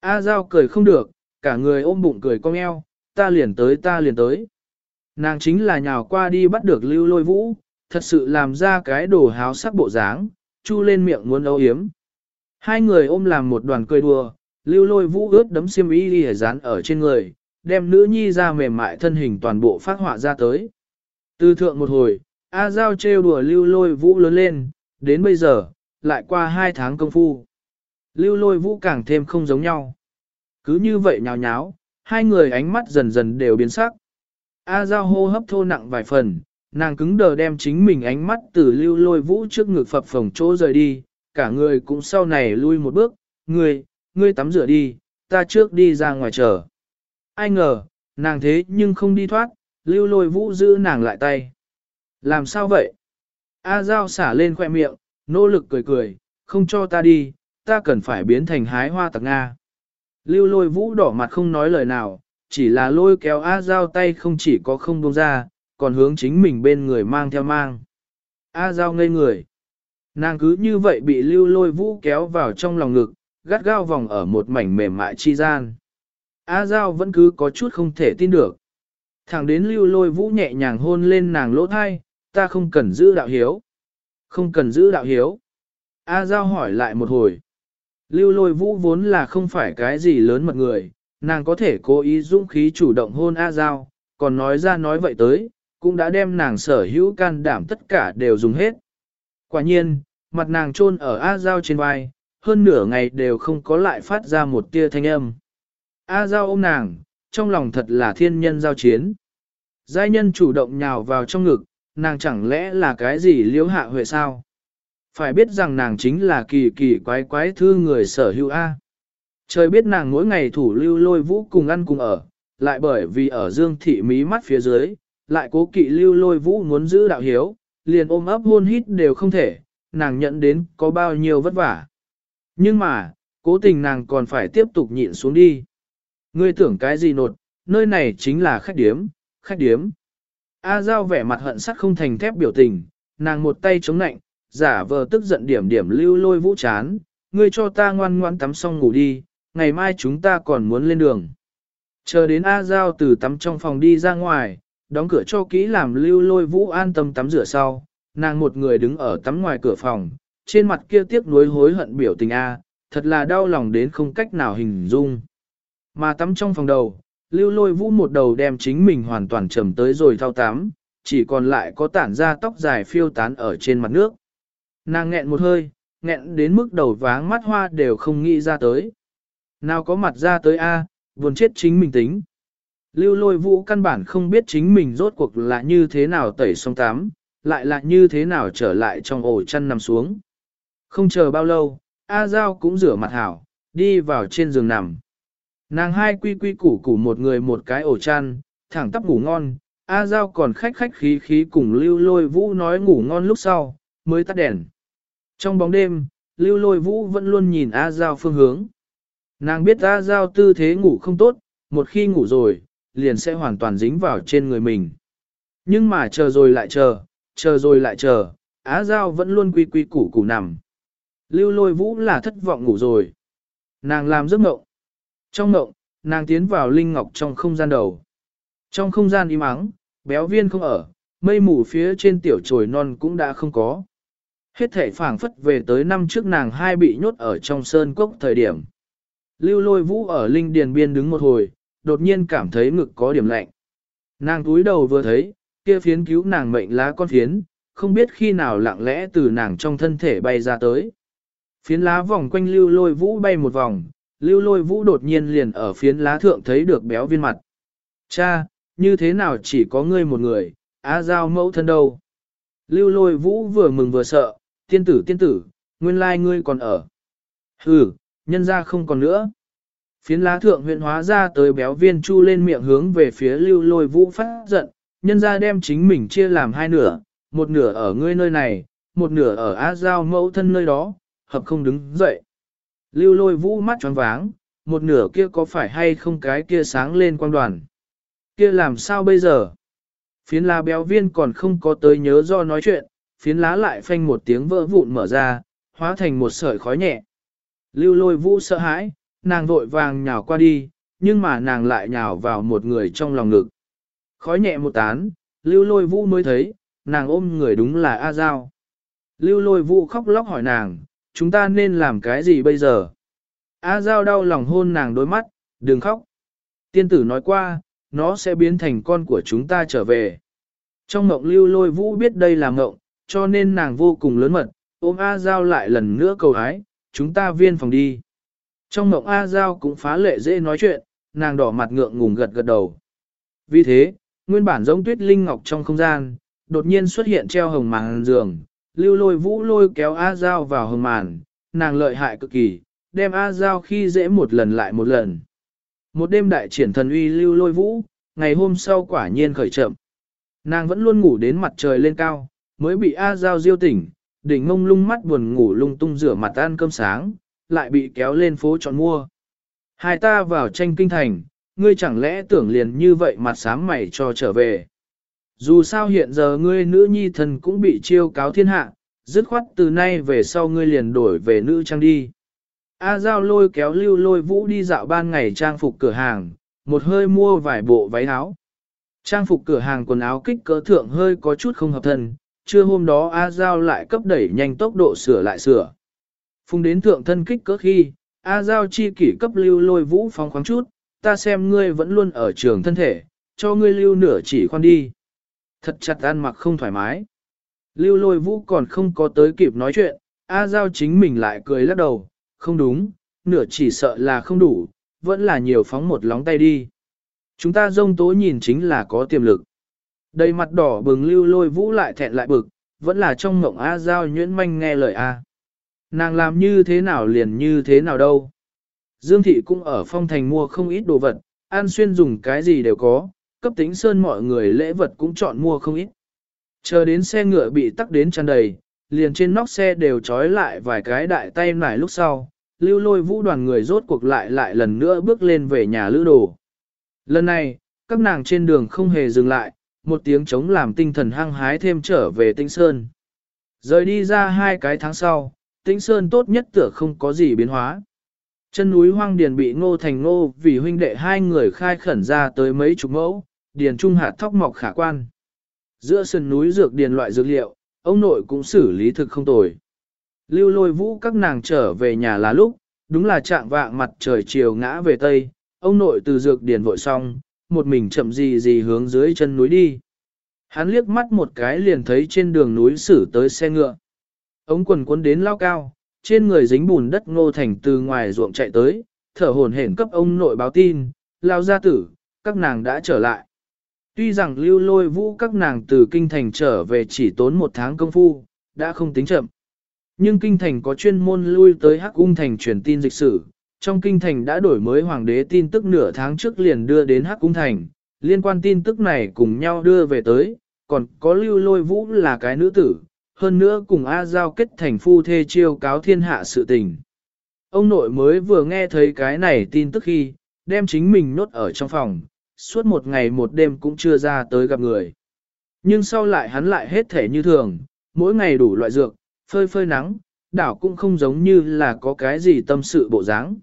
A Giao cười không được, cả người ôm bụng cười cong eo, ta liền tới ta liền tới. Nàng chính là nhào qua đi bắt được lưu lôi vũ, thật sự làm ra cái đồ háo sắc bộ dáng, chu lên miệng muốn âu yếm. Hai người ôm làm một đoàn cười đùa, lưu lôi vũ ướt đấm xiêm y đi dán ở trên người, đem nữ nhi ra mềm mại thân hình toàn bộ phát họa ra tới. Từ thượng một hồi, A Giao trêu đùa lưu lôi vũ lớn lên, đến bây giờ, lại qua hai tháng công phu. Lưu lôi vũ càng thêm không giống nhau. Cứ như vậy nhào nháo, hai người ánh mắt dần dần đều biến sắc. A Giao hô hấp thô nặng vài phần, nàng cứng đờ đem chính mình ánh mắt từ lưu lôi vũ trước ngực phập phồng chỗ rời đi, cả người cũng sau này lui một bước, ngươi, ngươi tắm rửa đi, ta trước đi ra ngoài chờ. Ai ngờ, nàng thế nhưng không đi thoát, lưu lôi vũ giữ nàng lại tay. Làm sao vậy? A Giao xả lên khoe miệng, nỗ lực cười cười, không cho ta đi, ta cần phải biến thành hái hoa tặc Nga. Lưu lôi vũ đỏ mặt không nói lời nào, chỉ là lôi kéo A Giao tay không chỉ có không buông ra, còn hướng chính mình bên người mang theo mang. A Giao ngây người. Nàng cứ như vậy bị lưu lôi vũ kéo vào trong lòng ngực, gắt gao vòng ở một mảnh mềm mại chi gian. A Giao vẫn cứ có chút không thể tin được. Thẳng đến lưu lôi vũ nhẹ nhàng hôn lên nàng lỗ thai, ta không cần giữ đạo hiếu. Không cần giữ đạo hiếu. A Giao hỏi lại một hồi. Lưu lôi vũ vốn là không phải cái gì lớn mật người, nàng có thể cố ý dũng khí chủ động hôn A Giao, còn nói ra nói vậy tới, cũng đã đem nàng sở hữu can đảm tất cả đều dùng hết. Quả nhiên, mặt nàng chôn ở A Giao trên vai, hơn nửa ngày đều không có lại phát ra một tia thanh âm. A Giao ôm nàng, trong lòng thật là thiên nhân giao chiến. Giai nhân chủ động nhào vào trong ngực, nàng chẳng lẽ là cái gì liễu hạ huệ sao? Phải biết rằng nàng chính là kỳ kỳ quái quái thư người sở hữu A. Trời biết nàng mỗi ngày thủ lưu lôi vũ cùng ăn cùng ở, lại bởi vì ở dương thị mí mắt phía dưới, lại cố kỵ lưu lôi vũ muốn giữ đạo hiếu, liền ôm ấp hôn hít đều không thể, nàng nhận đến có bao nhiêu vất vả. Nhưng mà, cố tình nàng còn phải tiếp tục nhịn xuống đi. Ngươi tưởng cái gì nột, nơi này chính là khách điếm, khách điếm. A Giao vẻ mặt hận sắt không thành thép biểu tình, nàng một tay chống nạnh, giả vờ tức giận điểm điểm lưu lôi vũ chán, ngươi cho ta ngoan ngoan tắm xong ngủ đi, ngày mai chúng ta còn muốn lên đường. Chờ đến A Giao từ tắm trong phòng đi ra ngoài, đóng cửa cho kỹ làm lưu lôi vũ an tâm tắm rửa sau, nàng một người đứng ở tắm ngoài cửa phòng, trên mặt kia tiếc nuối hối hận biểu tình A, thật là đau lòng đến không cách nào hình dung. Mà tắm trong phòng đầu, lưu lôi vũ một đầu đem chính mình hoàn toàn trầm tới rồi thao tắm, chỉ còn lại có tản ra tóc dài phiêu tán ở trên mặt nước. Nàng nghẹn một hơi, nghẹn đến mức đầu váng mắt hoa đều không nghĩ ra tới. Nào có mặt ra tới A, buồn chết chính mình tính. Lưu lôi vũ căn bản không biết chính mình rốt cuộc là như thế nào tẩy xong tắm, lại là như thế nào trở lại trong ổ chăn nằm xuống. Không chờ bao lâu, A Giao cũng rửa mặt hảo, đi vào trên giường nằm. Nàng hai quy quy củ củ một người một cái ổ chăn, thẳng tắp ngủ ngon, A Giao còn khách khách khí khí cùng lưu lôi vũ nói ngủ ngon lúc sau, mới tắt đèn. Trong bóng đêm, lưu lôi vũ vẫn luôn nhìn A Giao phương hướng. Nàng biết A Giao tư thế ngủ không tốt, một khi ngủ rồi, liền sẽ hoàn toàn dính vào trên người mình. Nhưng mà chờ rồi lại chờ, chờ rồi lại chờ, Á Giao vẫn luôn quy quy củ củ nằm. Lưu lôi vũ là thất vọng ngủ rồi. Nàng làm giấc mộng. Trong mộng, nàng tiến vào linh ngọc trong không gian đầu. Trong không gian im ắng, béo viên không ở, mây mù phía trên tiểu trồi non cũng đã không có. Hết thể phảng phất về tới năm trước nàng hai bị nhốt ở trong sơn cốc thời điểm. Lưu lôi vũ ở linh điền biên đứng một hồi, đột nhiên cảm thấy ngực có điểm lạnh. Nàng túi đầu vừa thấy, kia phiến cứu nàng mệnh lá con phiến, không biết khi nào lặng lẽ từ nàng trong thân thể bay ra tới. Phiến lá vòng quanh lưu lôi vũ bay một vòng, lưu lôi vũ đột nhiên liền ở phiến lá thượng thấy được béo viên mặt. Cha, như thế nào chỉ có ngươi một người, á giao mẫu thân đâu. Lưu lôi vũ vừa mừng vừa sợ, tiên tử tiên tử, nguyên lai ngươi còn ở. Hừ, nhân ra không còn nữa. Phiến lá thượng huyện hóa ra tới béo viên chu lên miệng hướng về phía lưu lôi vũ phát giận, nhân ra đem chính mình chia làm hai nửa, một nửa ở ngươi nơi này, một nửa ở á giao mẫu thân nơi đó, hợp không đứng dậy. Lưu lôi vũ mắt tròn váng, một nửa kia có phải hay không cái kia sáng lên quang đoàn. Kia làm sao bây giờ? Phiến lá béo viên còn không có tới nhớ do nói chuyện, phiến lá lại phanh một tiếng vỡ vụn mở ra, hóa thành một sợi khói nhẹ. Lưu lôi vũ sợ hãi, nàng vội vàng nhào qua đi, nhưng mà nàng lại nhào vào một người trong lòng ngực. Khói nhẹ một tán, lưu lôi vũ mới thấy, nàng ôm người đúng là A Giao. Lưu lôi vũ khóc lóc hỏi nàng, chúng ta nên làm cái gì bây giờ? A Giao đau lòng hôn nàng đôi mắt, đừng khóc. Tiên tử nói qua, nó sẽ biến thành con của chúng ta trở về. Trong mộng lưu lôi vũ biết đây là mộng, cho nên nàng vô cùng lớn mật, ôm A Giao lại lần nữa cầu hái, chúng ta viên phòng đi. Trong mộng A Giao cũng phá lệ dễ nói chuyện, nàng đỏ mặt ngượng ngùng gật gật đầu. Vì thế, nguyên bản giống tuyết linh ngọc trong không gian, đột nhiên xuất hiện treo hồng màn giường, lưu lôi vũ lôi kéo A Giao vào hồng màn, nàng lợi hại cực kỳ, đem A Giao khi dễ một lần lại một lần. Một đêm đại triển thần uy lưu lôi vũ, ngày hôm sau quả nhiên khởi chậm. Nàng vẫn luôn ngủ đến mặt trời lên cao, mới bị A Giao diêu tỉnh, đỉnh ngông lung mắt buồn ngủ lung tung rửa mặt ăn cơm sáng, lại bị kéo lên phố chọn mua. Hai ta vào tranh kinh thành, ngươi chẳng lẽ tưởng liền như vậy mặt sám mày cho trở về. Dù sao hiện giờ ngươi nữ nhi thần cũng bị chiêu cáo thiên hạ, dứt khoát từ nay về sau ngươi liền đổi về nữ trang đi. A Giao lôi kéo lưu lôi vũ đi dạo ban ngày trang phục cửa hàng, một hơi mua vài bộ váy áo. Trang phục cửa hàng quần áo kích cỡ thượng hơi có chút không hợp thân, trưa hôm đó A Giao lại cấp đẩy nhanh tốc độ sửa lại sửa. Phùng đến thượng thân kích cỡ khi, A Giao chi kỷ cấp lưu lôi vũ phóng khoáng chút, ta xem ngươi vẫn luôn ở trường thân thể, cho ngươi lưu nửa chỉ khoan đi. Thật chặt ăn mặc không thoải mái. Lưu lôi vũ còn không có tới kịp nói chuyện, A Giao chính mình lại cười lắc đầu, không đúng, nửa chỉ sợ là không đủ, vẫn là nhiều phóng một lóng tay đi. Chúng ta dông tố nhìn chính là có tiềm lực. Đầy mặt đỏ bừng lưu lôi vũ lại thẹn lại bực, vẫn là trong mộng A Giao nhuyễn manh nghe lời A. Nàng làm như thế nào liền như thế nào đâu. Dương thị cũng ở phong thành mua không ít đồ vật, an xuyên dùng cái gì đều có, cấp tính sơn mọi người lễ vật cũng chọn mua không ít. Chờ đến xe ngựa bị tắc đến tràn đầy, liền trên nóc xe đều trói lại vài cái đại tay nải lúc sau, lưu lôi vũ đoàn người rốt cuộc lại lại lần nữa bước lên về nhà lữ đồ. Lần này, các nàng trên đường không hề dừng lại, một tiếng chống làm tinh thần hăng hái thêm trở về tinh sơn. Rời đi ra hai cái tháng sau, tinh sơn tốt nhất tựa không có gì biến hóa. Chân núi hoang điền bị ngô thành ngô vì huynh đệ hai người khai khẩn ra tới mấy chục mẫu, điền trung hạt thóc mọc khả quan. Giữa sườn núi dược điền loại dược liệu, ông nội cũng xử lý thực không tồi. Lưu lôi vũ các nàng trở về nhà là lúc, đúng là trạng vạng mặt trời chiều ngã về tây, ông nội từ dược điền vội xong, một mình chậm gì gì hướng dưới chân núi đi. Hắn liếc mắt một cái liền thấy trên đường núi xử tới xe ngựa. Ống quần cuốn đến lao cao, trên người dính bùn đất ngô thành từ ngoài ruộng chạy tới, thở hồn hển cấp ông nội báo tin, lao gia tử, các nàng đã trở lại. Tuy rằng lưu lôi vũ các nàng từ kinh thành trở về chỉ tốn một tháng công phu, đã không tính chậm. Nhưng kinh thành có chuyên môn lui tới hắc ung thành truyền tin dịch sử, trong kinh thành đã đổi mới hoàng đế tin tức nửa tháng trước liền đưa đến hắc cung thành, liên quan tin tức này cùng nhau đưa về tới, còn có lưu lôi vũ là cái nữ tử, hơn nữa cùng A Giao kết thành phu thê chiêu cáo thiên hạ sự tình. Ông nội mới vừa nghe thấy cái này tin tức khi, đem chính mình nốt ở trong phòng, suốt một ngày một đêm cũng chưa ra tới gặp người. Nhưng sau lại hắn lại hết thể như thường, mỗi ngày đủ loại dược, phơi phơi nắng, đảo cũng không giống như là có cái gì tâm sự bộ dáng.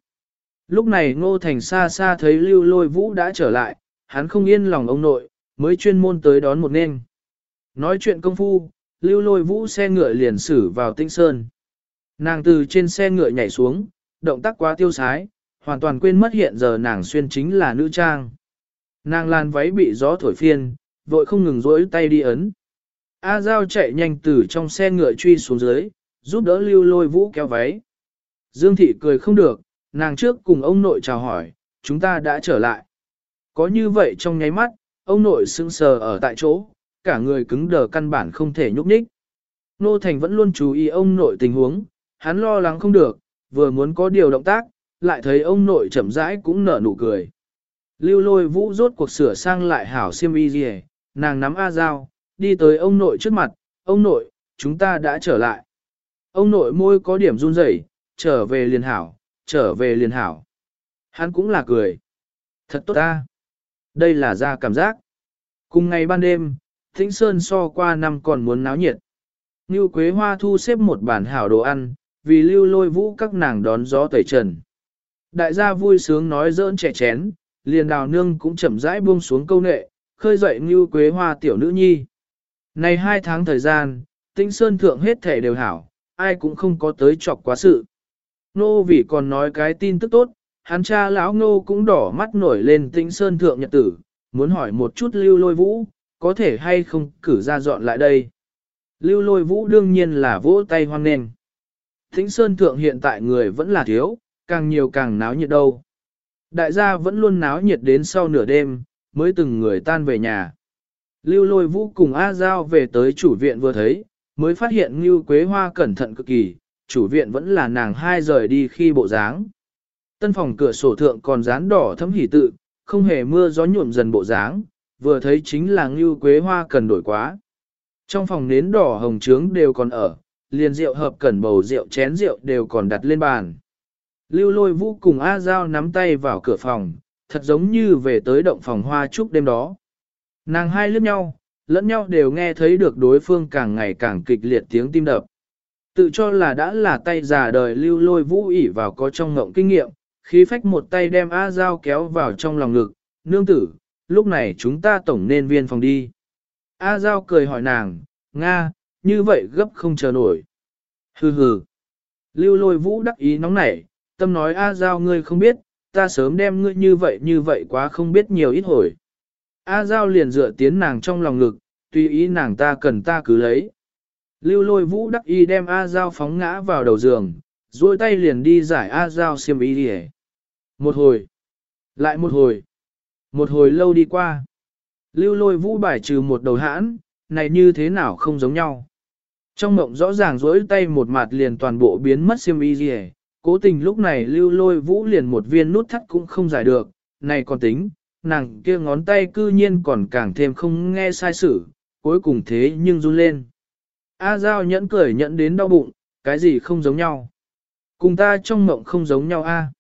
Lúc này Ngô Thành xa xa thấy lưu lôi vũ đã trở lại, hắn không yên lòng ông nội, mới chuyên môn tới đón một nên. Nói chuyện công phu, lưu lôi vũ xe ngựa liền xử vào tinh sơn. Nàng từ trên xe ngựa nhảy xuống, động tác quá tiêu sái, hoàn toàn quên mất hiện giờ nàng xuyên chính là nữ trang. Nàng lan váy bị gió thổi phiên, vội không ngừng rỗi tay đi ấn. A Giao chạy nhanh từ trong xe ngựa truy xuống dưới, giúp đỡ lưu lôi vũ kéo váy. Dương thị cười không được, nàng trước cùng ông nội chào hỏi, chúng ta đã trở lại. Có như vậy trong nháy mắt, ông nội sững sờ ở tại chỗ, cả người cứng đờ căn bản không thể nhúc nhích. Nô Thành vẫn luôn chú ý ông nội tình huống, hắn lo lắng không được, vừa muốn có điều động tác, lại thấy ông nội chậm rãi cũng nở nụ cười. Lưu lôi vũ rốt cuộc sửa sang lại hảo siêm y gì nàng nắm A dao, đi tới ông nội trước mặt, ông nội, chúng ta đã trở lại. Ông nội môi có điểm run rẩy, trở về liền hảo, trở về liền hảo. Hắn cũng là cười. Thật tốt ta. Đây là ra cảm giác. Cùng ngày ban đêm, Thịnh Sơn so qua năm còn muốn náo nhiệt. Như Quế Hoa thu xếp một bản hảo đồ ăn, vì lưu lôi vũ các nàng đón gió tẩy trần. Đại gia vui sướng nói dỡn trẻ chén, liền đào nương cũng chậm rãi buông xuống câu nệ, khơi dậy như Quế Hoa tiểu nữ nhi. Này hai tháng thời gian, Tĩnh Sơn thượng hết thể đều hảo, ai cũng không có tới chọc quá sự. Nô vì còn nói cái tin tức tốt, hắn cha lão Ngô cũng đỏ mắt nổi lên Tĩnh Sơn thượng nhật tử, muốn hỏi một chút lưu lôi vũ, có thể hay không cử ra dọn lại đây. Lưu lôi vũ đương nhiên là vỗ tay hoang nền. Tĩnh Sơn thượng hiện tại người vẫn là thiếu, càng nhiều càng náo nhiệt đâu. Đại gia vẫn luôn náo nhiệt đến sau nửa đêm, mới từng người tan về nhà. Lưu lôi vũ cùng A Giao về tới chủ viện vừa thấy, mới phát hiện Ngưu Quế Hoa cẩn thận cực kỳ, chủ viện vẫn là nàng hai rời đi khi bộ dáng. Tân phòng cửa sổ thượng còn dán đỏ thấm hỉ tự, không hề mưa gió nhuộm dần bộ dáng, vừa thấy chính là Ngưu Quế Hoa cần đổi quá. Trong phòng nến đỏ hồng trướng đều còn ở, liền rượu hợp cẩn bầu rượu chén rượu đều còn đặt lên bàn. Lưu lôi vũ cùng A Giao nắm tay vào cửa phòng, thật giống như về tới động phòng hoa chúc đêm đó. Nàng hai lướt nhau, lẫn nhau đều nghe thấy được đối phương càng ngày càng kịch liệt tiếng tim đập. Tự cho là đã là tay già đời lưu lôi vũ ỉ vào có trong ngộng kinh nghiệm, khí phách một tay đem A Giao kéo vào trong lòng ngực, nương tử, lúc này chúng ta tổng nên viên phòng đi. A Giao cười hỏi nàng, Nga, như vậy gấp không chờ nổi. Hừ hừ. Lưu lôi vũ đắc ý nóng nảy, tâm nói A Giao ngươi không biết, ta sớm đem ngươi như vậy như vậy quá không biết nhiều ít hồi. A Giao liền dựa tiến nàng trong lòng ngực, tùy ý nàng ta cần ta cứ lấy. Lưu lôi vũ đắc y đem A Giao phóng ngã vào đầu giường, duỗi tay liền đi giải A Giao xiêm y đi Một hồi, lại một hồi, một hồi lâu đi qua. Lưu lôi vũ bài trừ một đầu hãn, này như thế nào không giống nhau. Trong mộng rõ ràng duỗi tay một mặt liền toàn bộ biến mất xiêm y gì cố tình lúc này lưu lôi vũ liền một viên nút thắt cũng không giải được, này còn tính, nàng kia ngón tay cư nhiên còn càng thêm không nghe sai sự, cuối cùng thế nhưng run lên. A Giao nhẫn cười nhẫn đến đau bụng, cái gì không giống nhau. Cùng ta trong mộng không giống nhau a.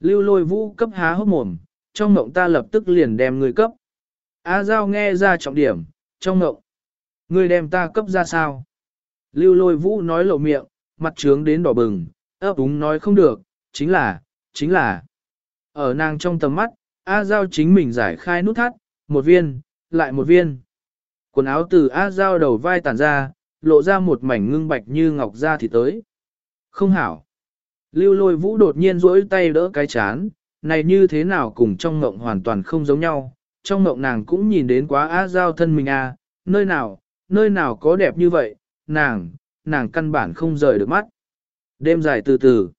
Lưu lôi vũ cấp há hốc mồm, trong mộng ta lập tức liền đem người cấp. A Giao nghe ra trọng điểm, trong mộng. Người đem ta cấp ra sao? Lưu lôi vũ nói lộ miệng, mặt trướng đến đỏ bừng, ấp úng nói không được, chính là, chính là. Ở nàng trong tầm mắt, A Giao chính mình giải khai nút thắt, một viên, lại một viên. Quần áo từ A Giao đầu vai tản ra, lộ ra một mảnh ngưng bạch như ngọc ra thì tới. Không hảo. Lưu lôi vũ đột nhiên rỗi tay đỡ cái chán, này như thế nào cùng trong ngộng hoàn toàn không giống nhau. Trong ngộng nàng cũng nhìn đến quá á Giao thân mình a, nơi nào, nơi nào có đẹp như vậy, nàng, nàng căn bản không rời được mắt. Đêm dài từ từ.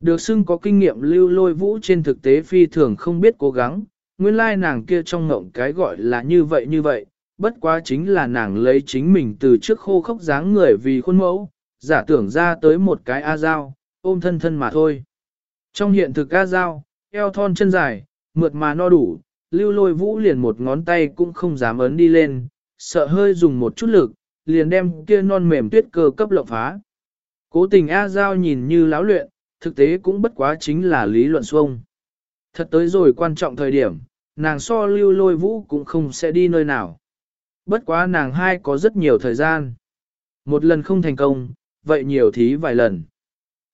Được xưng có kinh nghiệm lưu lôi vũ trên thực tế phi thường không biết cố gắng, nguyên lai nàng kia trong ngộng cái gọi là như vậy như vậy, bất quá chính là nàng lấy chính mình từ trước khô khốc dáng người vì khuôn mẫu, giả tưởng ra tới một cái A dao, ôm thân thân mà thôi. Trong hiện thực A dao, eo thon chân dài, mượt mà no đủ, lưu lôi vũ liền một ngón tay cũng không dám ấn đi lên, sợ hơi dùng một chút lực, liền đem kia non mềm tuyết cơ cấp lộng phá. Cố tình A Giao nhìn như láo luyện, thực tế cũng bất quá chính là lý luận xuông. Thật tới rồi quan trọng thời điểm, nàng so lưu lôi vũ cũng không sẽ đi nơi nào. Bất quá nàng hai có rất nhiều thời gian. Một lần không thành công, vậy nhiều thí vài lần.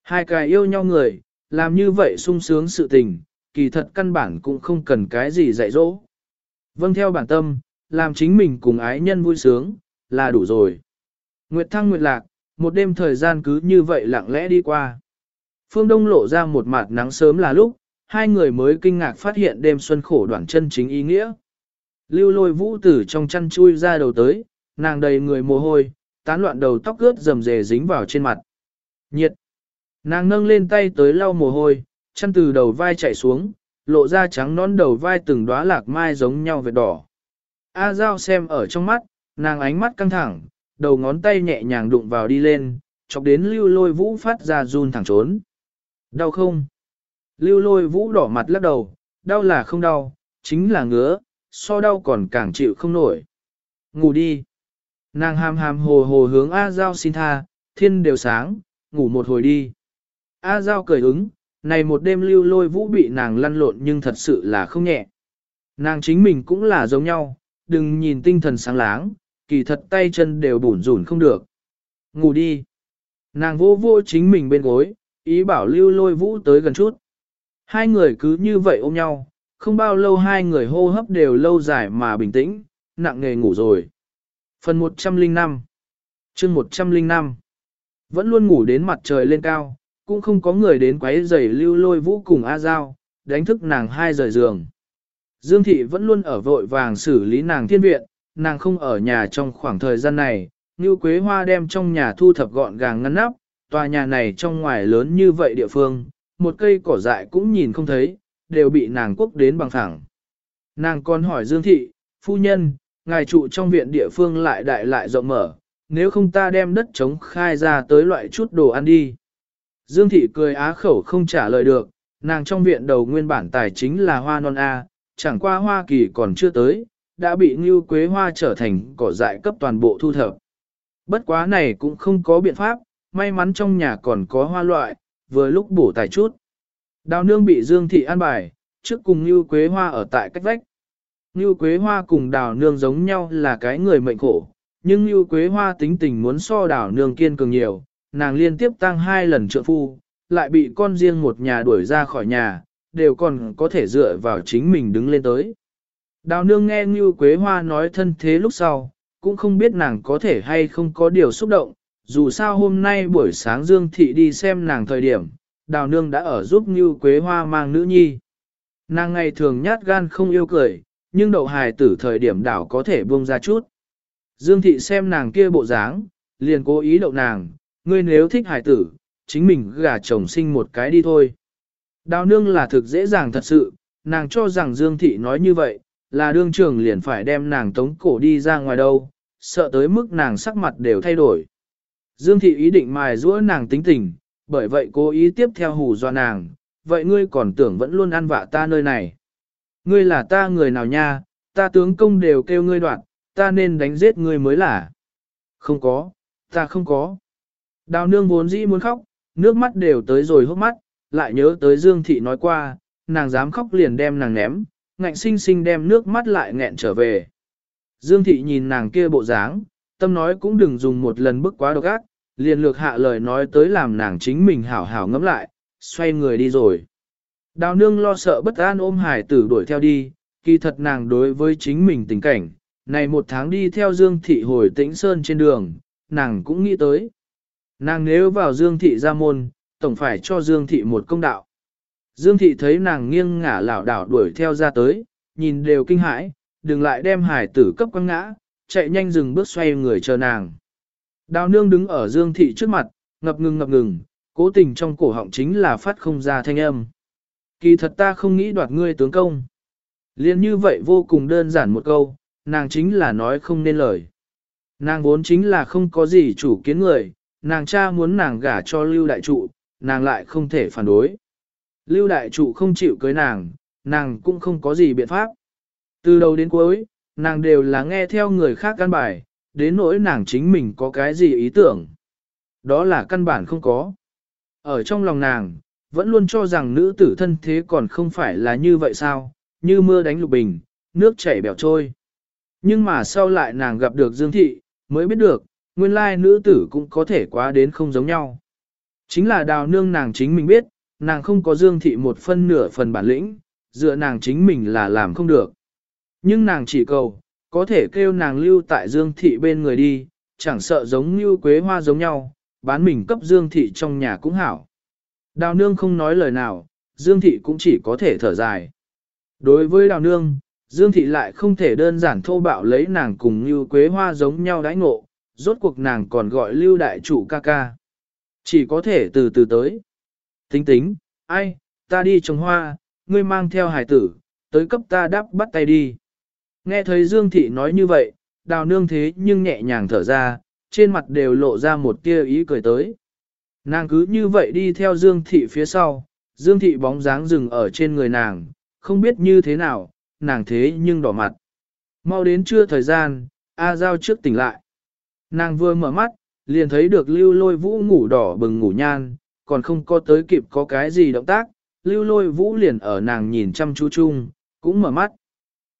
Hai cái yêu nhau người, làm như vậy sung sướng sự tình, kỳ thật căn bản cũng không cần cái gì dạy dỗ. Vâng theo bản tâm, làm chính mình cùng ái nhân vui sướng, là đủ rồi. Nguyệt thăng nguyệt lạc, một đêm thời gian cứ như vậy lặng lẽ đi qua. Phương Đông lộ ra một mặt nắng sớm là lúc, hai người mới kinh ngạc phát hiện đêm xuân khổ đoạn chân chính ý nghĩa. Lưu lôi vũ tử trong chăn chui ra đầu tới, nàng đầy người mồ hôi, tán loạn đầu tóc ướt rầm rề dính vào trên mặt. Nhiệt! Nàng nâng lên tay tới lau mồ hôi, chăn từ đầu vai chạy xuống, lộ ra trắng nón đầu vai từng đóa lạc mai giống nhau vệt đỏ. A Giao xem ở trong mắt, nàng ánh mắt căng thẳng, đầu ngón tay nhẹ nhàng đụng vào đi lên, chọc đến lưu lôi vũ phát ra run thẳng trốn. Đau không? Lưu lôi vũ đỏ mặt lắc đầu, đau là không đau, chính là ngứa, so đau còn càng chịu không nổi. Ngủ đi. Nàng hàm hàm hồ hồ hướng A Giao xin tha, thiên đều sáng, ngủ một hồi đi. A Giao cười ứng, này một đêm lưu lôi vũ bị nàng lăn lộn nhưng thật sự là không nhẹ. Nàng chính mình cũng là giống nhau, đừng nhìn tinh thần sáng láng, kỳ thật tay chân đều bủn rủn không được. Ngủ đi. Nàng vô vô chính mình bên gối, ý bảo lưu lôi vũ tới gần chút. Hai người cứ như vậy ôm nhau, không bao lâu hai người hô hấp đều lâu dài mà bình tĩnh, nặng nghề ngủ rồi. Phần 105 chương 105 Vẫn luôn ngủ đến mặt trời lên cao, cũng không có người đến quấy rầy lưu lôi vũ cùng A Giao, đánh thức nàng hai rời giường. Dương Thị vẫn luôn ở vội vàng xử lý nàng thiên viện, nàng không ở nhà trong khoảng thời gian này, như Quế Hoa đem trong nhà thu thập gọn gàng ngăn nắp, tòa nhà này trong ngoài lớn như vậy địa phương, một cây cỏ dại cũng nhìn không thấy, đều bị nàng quốc đến bằng thẳng. Nàng còn hỏi Dương Thị, phu nhân, ngài trụ trong viện địa phương lại đại lại rộng mở, nếu không ta đem đất trống khai ra tới loại chút đồ ăn đi. Dương Thị cười á khẩu không trả lời được, nàng trong viện đầu nguyên bản tài chính là hoa non A, chẳng qua Hoa Kỳ còn chưa tới, đã bị Ngưu Quế Hoa trở thành cỏ dại cấp toàn bộ thu thập. Bất quá này cũng không có biện pháp, may mắn trong nhà còn có hoa loại, vừa lúc bổ tài chút. Đào nương bị Dương Thị an bài, trước cùng Ngưu Quế Hoa ở tại cách vách. Ngưu Quế Hoa cùng đào nương giống nhau là cái người mệnh khổ, nhưng Ngưu Quế Hoa tính tình muốn so đào nương kiên cường nhiều, nàng liên tiếp tăng hai lần trợ phu, lại bị con riêng một nhà đuổi ra khỏi nhà, đều còn có thể dựa vào chính mình đứng lên tới. Đào nương nghe Ngưu Quế Hoa nói thân thế lúc sau, cũng không biết nàng có thể hay không có điều xúc động, dù sao hôm nay buổi sáng Dương Thị đi xem nàng thời điểm, đào nương đã ở giúp Ngưu Quế Hoa mang nữ nhi. Nàng ngày thường nhát gan không yêu cười, nhưng đậu hài tử thời điểm đảo có thể buông ra chút. Dương Thị xem nàng kia bộ dáng, liền cố ý đậu nàng, ngươi nếu thích hài tử, chính mình gả chồng sinh một cái đi thôi. Đào nương là thực dễ dàng thật sự, nàng cho rằng Dương Thị nói như vậy, là đương trưởng liền phải đem nàng tống cổ đi ra ngoài đâu, sợ tới mức nàng sắc mặt đều thay đổi. Dương Thị ý định mài giũa nàng tính tình, bởi vậy cố ý tiếp theo hù do nàng, vậy ngươi còn tưởng vẫn luôn ăn vạ ta nơi này. Ngươi là ta người nào nha, ta tướng công đều kêu ngươi đoạn, ta nên đánh giết ngươi mới là. Không có, ta không có. Đào nương vốn dĩ muốn khóc, nước mắt đều tới rồi hốc mắt, lại nhớ tới Dương Thị nói qua, nàng dám khóc liền đem nàng ném, ngạnh sinh sinh đem nước mắt lại nghẹn trở về. Dương Thị nhìn nàng kia bộ dáng, tâm nói cũng đừng dùng một lần bức quá độc ác, liền lược hạ lời nói tới làm nàng chính mình hảo hảo ngẫm lại, xoay người đi rồi. Đào nương lo sợ bất an ôm hải tử đuổi theo đi, kỳ thật nàng đối với chính mình tình cảnh, này một tháng đi theo Dương Thị hồi tĩnh sơn trên đường, nàng cũng nghĩ tới. Nàng nếu vào Dương Thị ra môn, tổng phải cho Dương Thị một công đạo. Dương Thị thấy nàng nghiêng ngả lảo đảo đuổi theo ra tới, nhìn đều kinh hãi, đừng lại đem hải tử cấp quăng ngã, chạy nhanh dừng bước xoay người chờ nàng. Đào nương đứng ở Dương Thị trước mặt, ngập ngừng ngập ngừng, cố tình trong cổ họng chính là phát không ra thanh âm. Kỳ thật ta không nghĩ đoạt ngươi tướng công. Liên như vậy vô cùng đơn giản một câu, nàng chính là nói không nên lời. Nàng vốn chính là không có gì chủ kiến người, nàng cha muốn nàng gả cho lưu đại trụ, nàng lại không thể phản đối. Lưu đại trụ không chịu cưới nàng, nàng cũng không có gì biện pháp. Từ đầu đến cuối, nàng đều là nghe theo người khác căn bài, đến nỗi nàng chính mình có cái gì ý tưởng. Đó là căn bản không có. Ở trong lòng nàng, vẫn luôn cho rằng nữ tử thân thế còn không phải là như vậy sao, như mưa đánh lục bình, nước chảy bèo trôi. Nhưng mà sau lại nàng gặp được Dương Thị, mới biết được, nguyên lai nữ tử cũng có thể quá đến không giống nhau. Chính là đào nương nàng chính mình biết, nàng không có Dương Thị một phân nửa phần bản lĩnh, dựa nàng chính mình là làm không được. Nhưng nàng chỉ cầu, có thể kêu nàng lưu tại Dương Thị bên người đi, chẳng sợ giống như quế hoa giống nhau, bán mình cấp Dương Thị trong nhà cũng hảo. Đào nương không nói lời nào, Dương Thị cũng chỉ có thể thở dài. Đối với đào nương, Dương Thị lại không thể đơn giản thô bạo lấy nàng cùng như quế hoa giống nhau đãi ngộ, rốt cuộc nàng còn gọi lưu đại chủ ca ca. Chỉ có thể từ từ tới. Tính tính, ai, ta đi trồng hoa, ngươi mang theo hải tử, tới cấp ta đáp bắt tay đi. Nghe thấy Dương Thị nói như vậy, đào nương thế nhưng nhẹ nhàng thở ra, trên mặt đều lộ ra một tia ý cười tới. Nàng cứ như vậy đi theo Dương Thị phía sau, Dương Thị bóng dáng dừng ở trên người nàng, không biết như thế nào, nàng thế nhưng đỏ mặt. Mau đến trưa thời gian, A Giao trước tỉnh lại. Nàng vừa mở mắt, liền thấy được lưu lôi vũ ngủ đỏ bừng ngủ nhan, còn không có tới kịp có cái gì động tác, lưu lôi vũ liền ở nàng nhìn chăm chú chung, cũng mở mắt.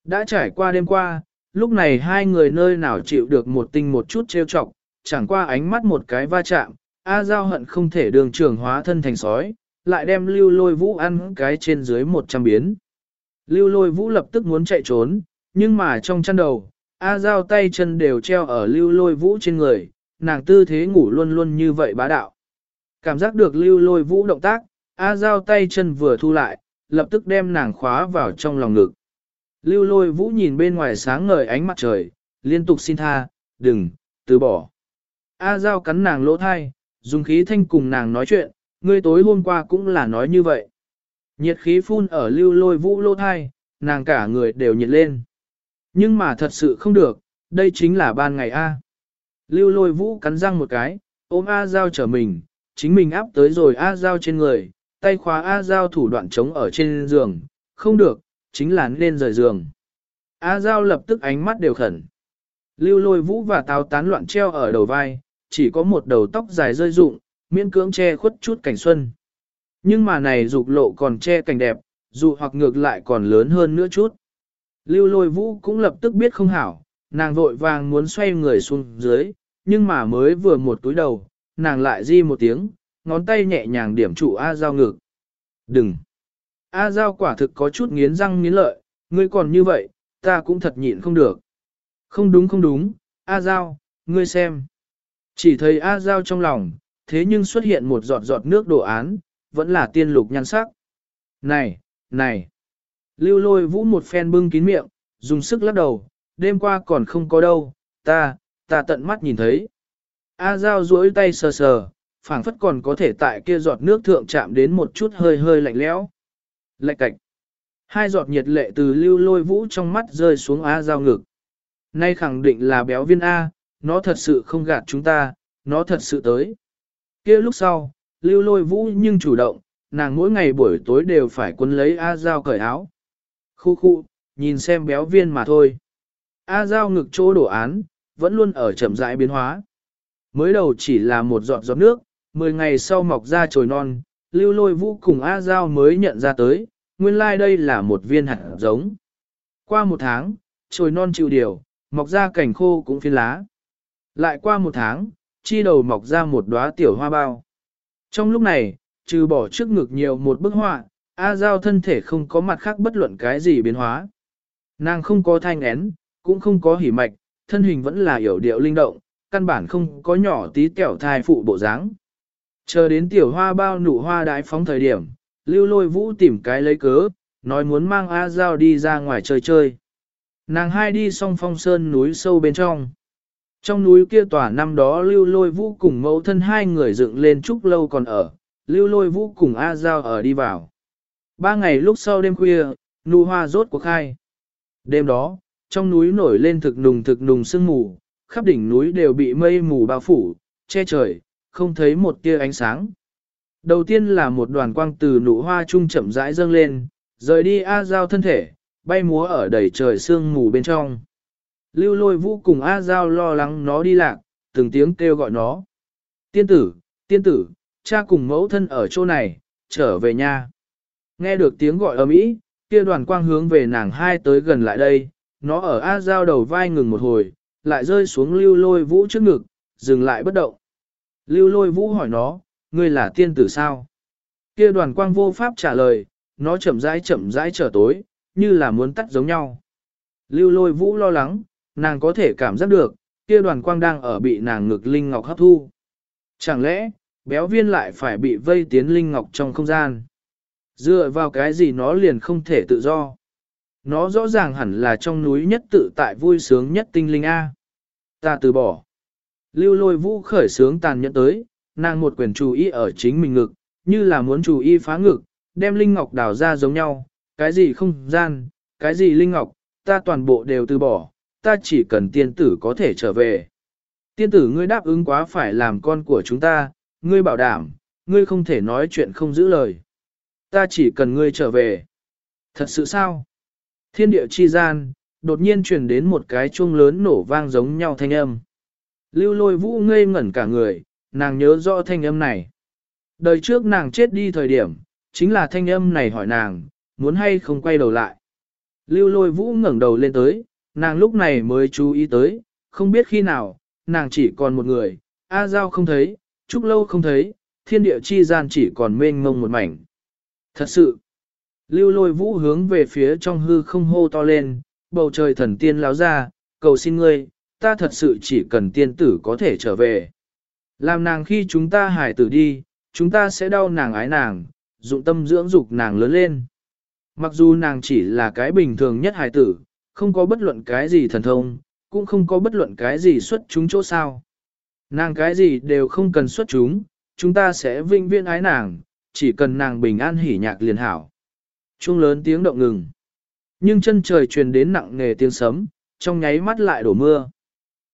Đã trải qua đêm qua, lúc này hai người nơi nào chịu được một tinh một chút trêu chọc, chẳng qua ánh mắt một cái va chạm, A Giao hận không thể đường trường hóa thân thành sói, lại đem lưu lôi vũ ăn cái trên dưới một trăm biến. Lưu lôi vũ lập tức muốn chạy trốn, nhưng mà trong chăn đầu, A Giao tay chân đều treo ở lưu lôi vũ trên người, nàng tư thế ngủ luôn luôn như vậy bá đạo. Cảm giác được lưu lôi vũ động tác, A Giao tay chân vừa thu lại, lập tức đem nàng khóa vào trong lòng ngực. Lưu lôi vũ nhìn bên ngoài sáng ngời ánh mặt trời, liên tục xin tha, đừng, từ bỏ. A Giao cắn nàng lỗ thai, dùng khí thanh cùng nàng nói chuyện, ngươi tối hôm qua cũng là nói như vậy. Nhiệt khí phun ở lưu lôi vũ lỗ thai, nàng cả người đều nhiệt lên. Nhưng mà thật sự không được, đây chính là ban ngày A. Lưu lôi vũ cắn răng một cái, ôm A Giao trở mình, chính mình áp tới rồi A Giao trên người, tay khóa A Giao thủ đoạn trống ở trên giường, không được, chính là nên rời giường. A Giao lập tức ánh mắt đều khẩn. Lưu lôi vũ và táo tán loạn treo ở đầu vai, chỉ có một đầu tóc dài rơi rụng, miễn cưỡng che khuất chút cảnh xuân. Nhưng mà này dục lộ còn che cảnh đẹp, dù hoặc ngược lại còn lớn hơn nữa chút. Lưu lôi vũ cũng lập tức biết không hảo, nàng vội vàng muốn xoay người xuống dưới, nhưng mà mới vừa một túi đầu, nàng lại di một tiếng, ngón tay nhẹ nhàng điểm trụ A Giao ngực. Đừng! A Giao quả thực có chút nghiến răng nghiến lợi, ngươi còn như vậy, ta cũng thật nhịn không được. Không đúng không đúng, A Giao, ngươi xem. Chỉ thấy A Giao trong lòng, thế nhưng xuất hiện một giọt giọt nước đồ án, vẫn là tiên lục nhan sắc. Này, này! Lưu lôi vũ một phen bưng kín miệng, dùng sức lắc đầu, đêm qua còn không có đâu, ta, ta tận mắt nhìn thấy. A Giao duỗi tay sờ sờ, phảng phất còn có thể tại kia giọt nước thượng chạm đến một chút hơi hơi lạnh lẽo. Lạnh cạch. Hai giọt nhiệt lệ từ lưu lôi vũ trong mắt rơi xuống A Giao ngực. Nay khẳng định là béo viên A, nó thật sự không gạt chúng ta, nó thật sự tới. kia lúc sau, lưu lôi vũ nhưng chủ động, nàng mỗi ngày buổi tối đều phải quấn lấy A Giao cởi áo. Khu khu, nhìn xem béo viên mà thôi. A Giao ngực chỗ đổ án, vẫn luôn ở chậm rãi biến hóa. Mới đầu chỉ là một giọt giọt nước, 10 ngày sau mọc ra trồi non, lưu lôi vũ cùng A Giao mới nhận ra tới, nguyên lai like đây là một viên hạt giống. Qua một tháng, trồi non chịu điều, mọc ra cảnh khô cũng phiên lá. Lại qua một tháng, chi đầu mọc ra một đóa tiểu hoa bao. Trong lúc này, trừ bỏ trước ngực nhiều một bức họa, A Giao thân thể không có mặt khác bất luận cái gì biến hóa. Nàng không có thanh én, cũng không có hỉ mạch, thân hình vẫn là hiểu điệu linh động, căn bản không có nhỏ tí kẹo thai phụ bộ dáng. Chờ đến tiểu hoa bao nụ hoa đái phóng thời điểm, lưu lôi vũ tìm cái lấy cớ, nói muốn mang A Giao đi ra ngoài chơi chơi. Nàng hai đi song phong sơn núi sâu bên trong. Trong núi kia tòa năm đó lưu lôi vũ cùng mẫu thân hai người dựng lên trúc lâu còn ở, lưu lôi vũ cùng A Giao ở đi vào. Ba ngày lúc sau đêm khuya, nụ hoa rốt cuộc khai. Đêm đó, trong núi nổi lên thực nùng thực nùng sương mù, khắp đỉnh núi đều bị mây mù bao phủ, che trời, không thấy một tia ánh sáng. Đầu tiên là một đoàn quang từ nụ hoa trung chậm rãi dâng lên, rời đi A Giao thân thể, bay múa ở đầy trời sương mù bên trong. Lưu lôi vũ cùng A Giao lo lắng nó đi lạc, từng tiếng kêu gọi nó. Tiên tử, tiên tử, cha cùng mẫu thân ở chỗ này, trở về nhà. Nghe được tiếng gọi ầm ĩ, kia đoàn quang hướng về nàng hai tới gần lại đây, nó ở A Giao đầu vai ngừng một hồi, lại rơi xuống lưu lôi vũ trước ngực, dừng lại bất động. Lưu lôi vũ hỏi nó, ngươi là tiên tử sao? Kia đoàn quang vô pháp trả lời, nó chậm rãi chậm rãi trở tối, như là muốn tắt giống nhau. Lưu lôi vũ lo lắng, nàng có thể cảm giác được, kia đoàn quang đang ở bị nàng ngực linh ngọc hấp thu. Chẳng lẽ, béo viên lại phải bị vây tiến linh ngọc trong không gian? Dựa vào cái gì nó liền không thể tự do? Nó rõ ràng hẳn là trong núi nhất tự tại vui sướng nhất tinh linh A. Ta từ bỏ. Lưu lôi vũ khởi sướng tàn nhẫn tới, nàng một quyền chú ý ở chính mình ngực, như là muốn chú ý phá ngực, đem linh ngọc đào ra giống nhau, cái gì không gian, cái gì linh ngọc, ta toàn bộ đều từ bỏ, ta chỉ cần tiên tử có thể trở về. Tiên tử ngươi đáp ứng quá phải làm con của chúng ta, ngươi bảo đảm, ngươi không thể nói chuyện không giữ lời. Ta chỉ cần ngươi trở về. Thật sự sao? Thiên địa chi gian, đột nhiên truyền đến một cái chuông lớn nổ vang giống nhau thanh âm. Lưu lôi vũ ngây ngẩn cả người, nàng nhớ rõ thanh âm này. Đời trước nàng chết đi thời điểm, chính là thanh âm này hỏi nàng, muốn hay không quay đầu lại. Lưu lôi vũ ngẩng đầu lên tới, nàng lúc này mới chú ý tới, không biết khi nào, nàng chỉ còn một người, A Giao không thấy, Trúc Lâu không thấy, thiên địa chi gian chỉ còn mênh mông một mảnh. Thật sự, lưu lôi vũ hướng về phía trong hư không hô to lên, bầu trời thần tiên láo ra, cầu xin ngươi, ta thật sự chỉ cần tiên tử có thể trở về. Làm nàng khi chúng ta hải tử đi, chúng ta sẽ đau nàng ái nàng, dụng tâm dưỡng dục nàng lớn lên. Mặc dù nàng chỉ là cái bình thường nhất hải tử, không có bất luận cái gì thần thông, cũng không có bất luận cái gì xuất chúng chỗ sao. Nàng cái gì đều không cần xuất chúng, chúng ta sẽ vinh viên ái nàng, chỉ cần nàng bình an hỉ nhạc liền hảo. Trung lớn tiếng động ngừng. Nhưng chân trời truyền đến nặng nề tiếng sấm, trong nháy mắt lại đổ mưa.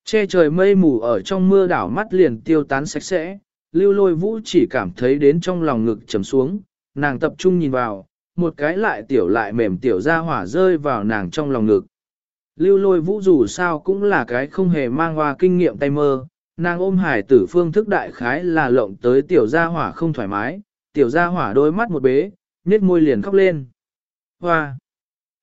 Che trời mây mù ở trong mưa đảo mắt liền tiêu tán sạch sẽ, lưu lôi vũ chỉ cảm thấy đến trong lòng ngực trầm xuống, nàng tập trung nhìn vào, một cái lại tiểu lại mềm tiểu ra hỏa rơi vào nàng trong lòng ngực. Lưu lôi vũ dù sao cũng là cái không hề mang hoa kinh nghiệm tay mơ, nàng ôm hải tử phương thức đại khái là lộng tới tiểu gia hỏa không thoải mái, tiểu gia hỏa đôi mắt một bế, nết môi liền khóc lên. Hoa!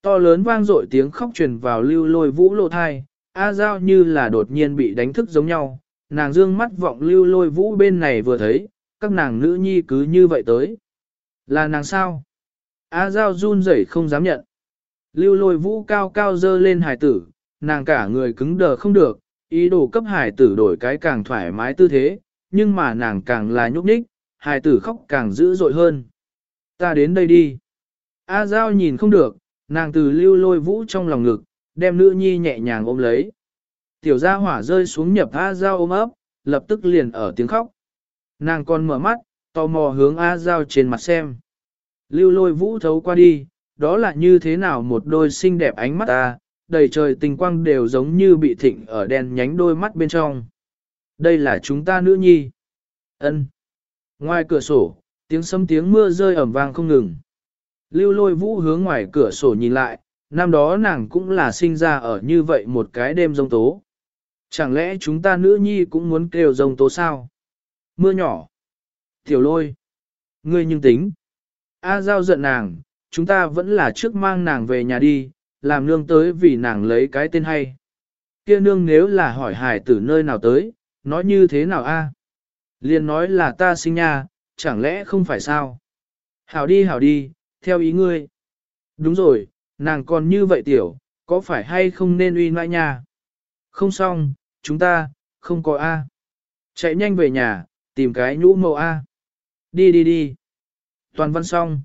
To lớn vang dội tiếng khóc truyền vào lưu lôi vũ lộ thai, A Giao như là đột nhiên bị đánh thức giống nhau, nàng dương mắt vọng lưu lôi vũ bên này vừa thấy, các nàng nữ nhi cứ như vậy tới. Là nàng sao? A Giao run rẩy không dám nhận. Lưu lôi vũ cao cao dơ lên hải tử, nàng cả người cứng đờ không được, ý đồ cấp hải tử đổi cái càng thoải mái tư thế, nhưng mà nàng càng là nhúc nhích, hải tử khóc càng dữ dội hơn. Ta đến đây đi. A Giao nhìn không được, nàng từ lưu lôi vũ trong lòng ngực, đem nữ nhi nhẹ nhàng ôm lấy. Tiểu gia hỏa rơi xuống nhập A Giao ôm ấp, lập tức liền ở tiếng khóc. Nàng còn mở mắt, tò mò hướng A Giao trên mặt xem. Lưu lôi vũ thấu qua đi, đó là như thế nào một đôi xinh đẹp ánh mắt ta, đầy trời tình quang đều giống như bị thịnh ở đen nhánh đôi mắt bên trong. Đây là chúng ta nữ nhi. ân Ngoài cửa sổ, tiếng sấm tiếng mưa rơi ẩm vang không ngừng. Lưu lôi vũ hướng ngoài cửa sổ nhìn lại, năm đó nàng cũng là sinh ra ở như vậy một cái đêm rông tố. Chẳng lẽ chúng ta nữ nhi cũng muốn kêu rông tố sao? Mưa nhỏ. Tiểu lôi. Ngươi nhưng tính. A giao giận nàng, chúng ta vẫn là trước mang nàng về nhà đi, làm nương tới vì nàng lấy cái tên hay. Kia nương nếu là hỏi hải tử nơi nào tới, nói như thế nào a? À? Nói là ta sinh nha, chẳng lẽ không phải sao? Hảo đi hảo đi, theo ý ngươi. Đúng rồi, nàng còn như vậy tiểu, có phải hay không nên uy nãi nha? Không xong, chúng ta, không có A. Chạy nhanh về nhà, tìm cái nhũ mẫu A. Đi đi đi. Toàn văn xong.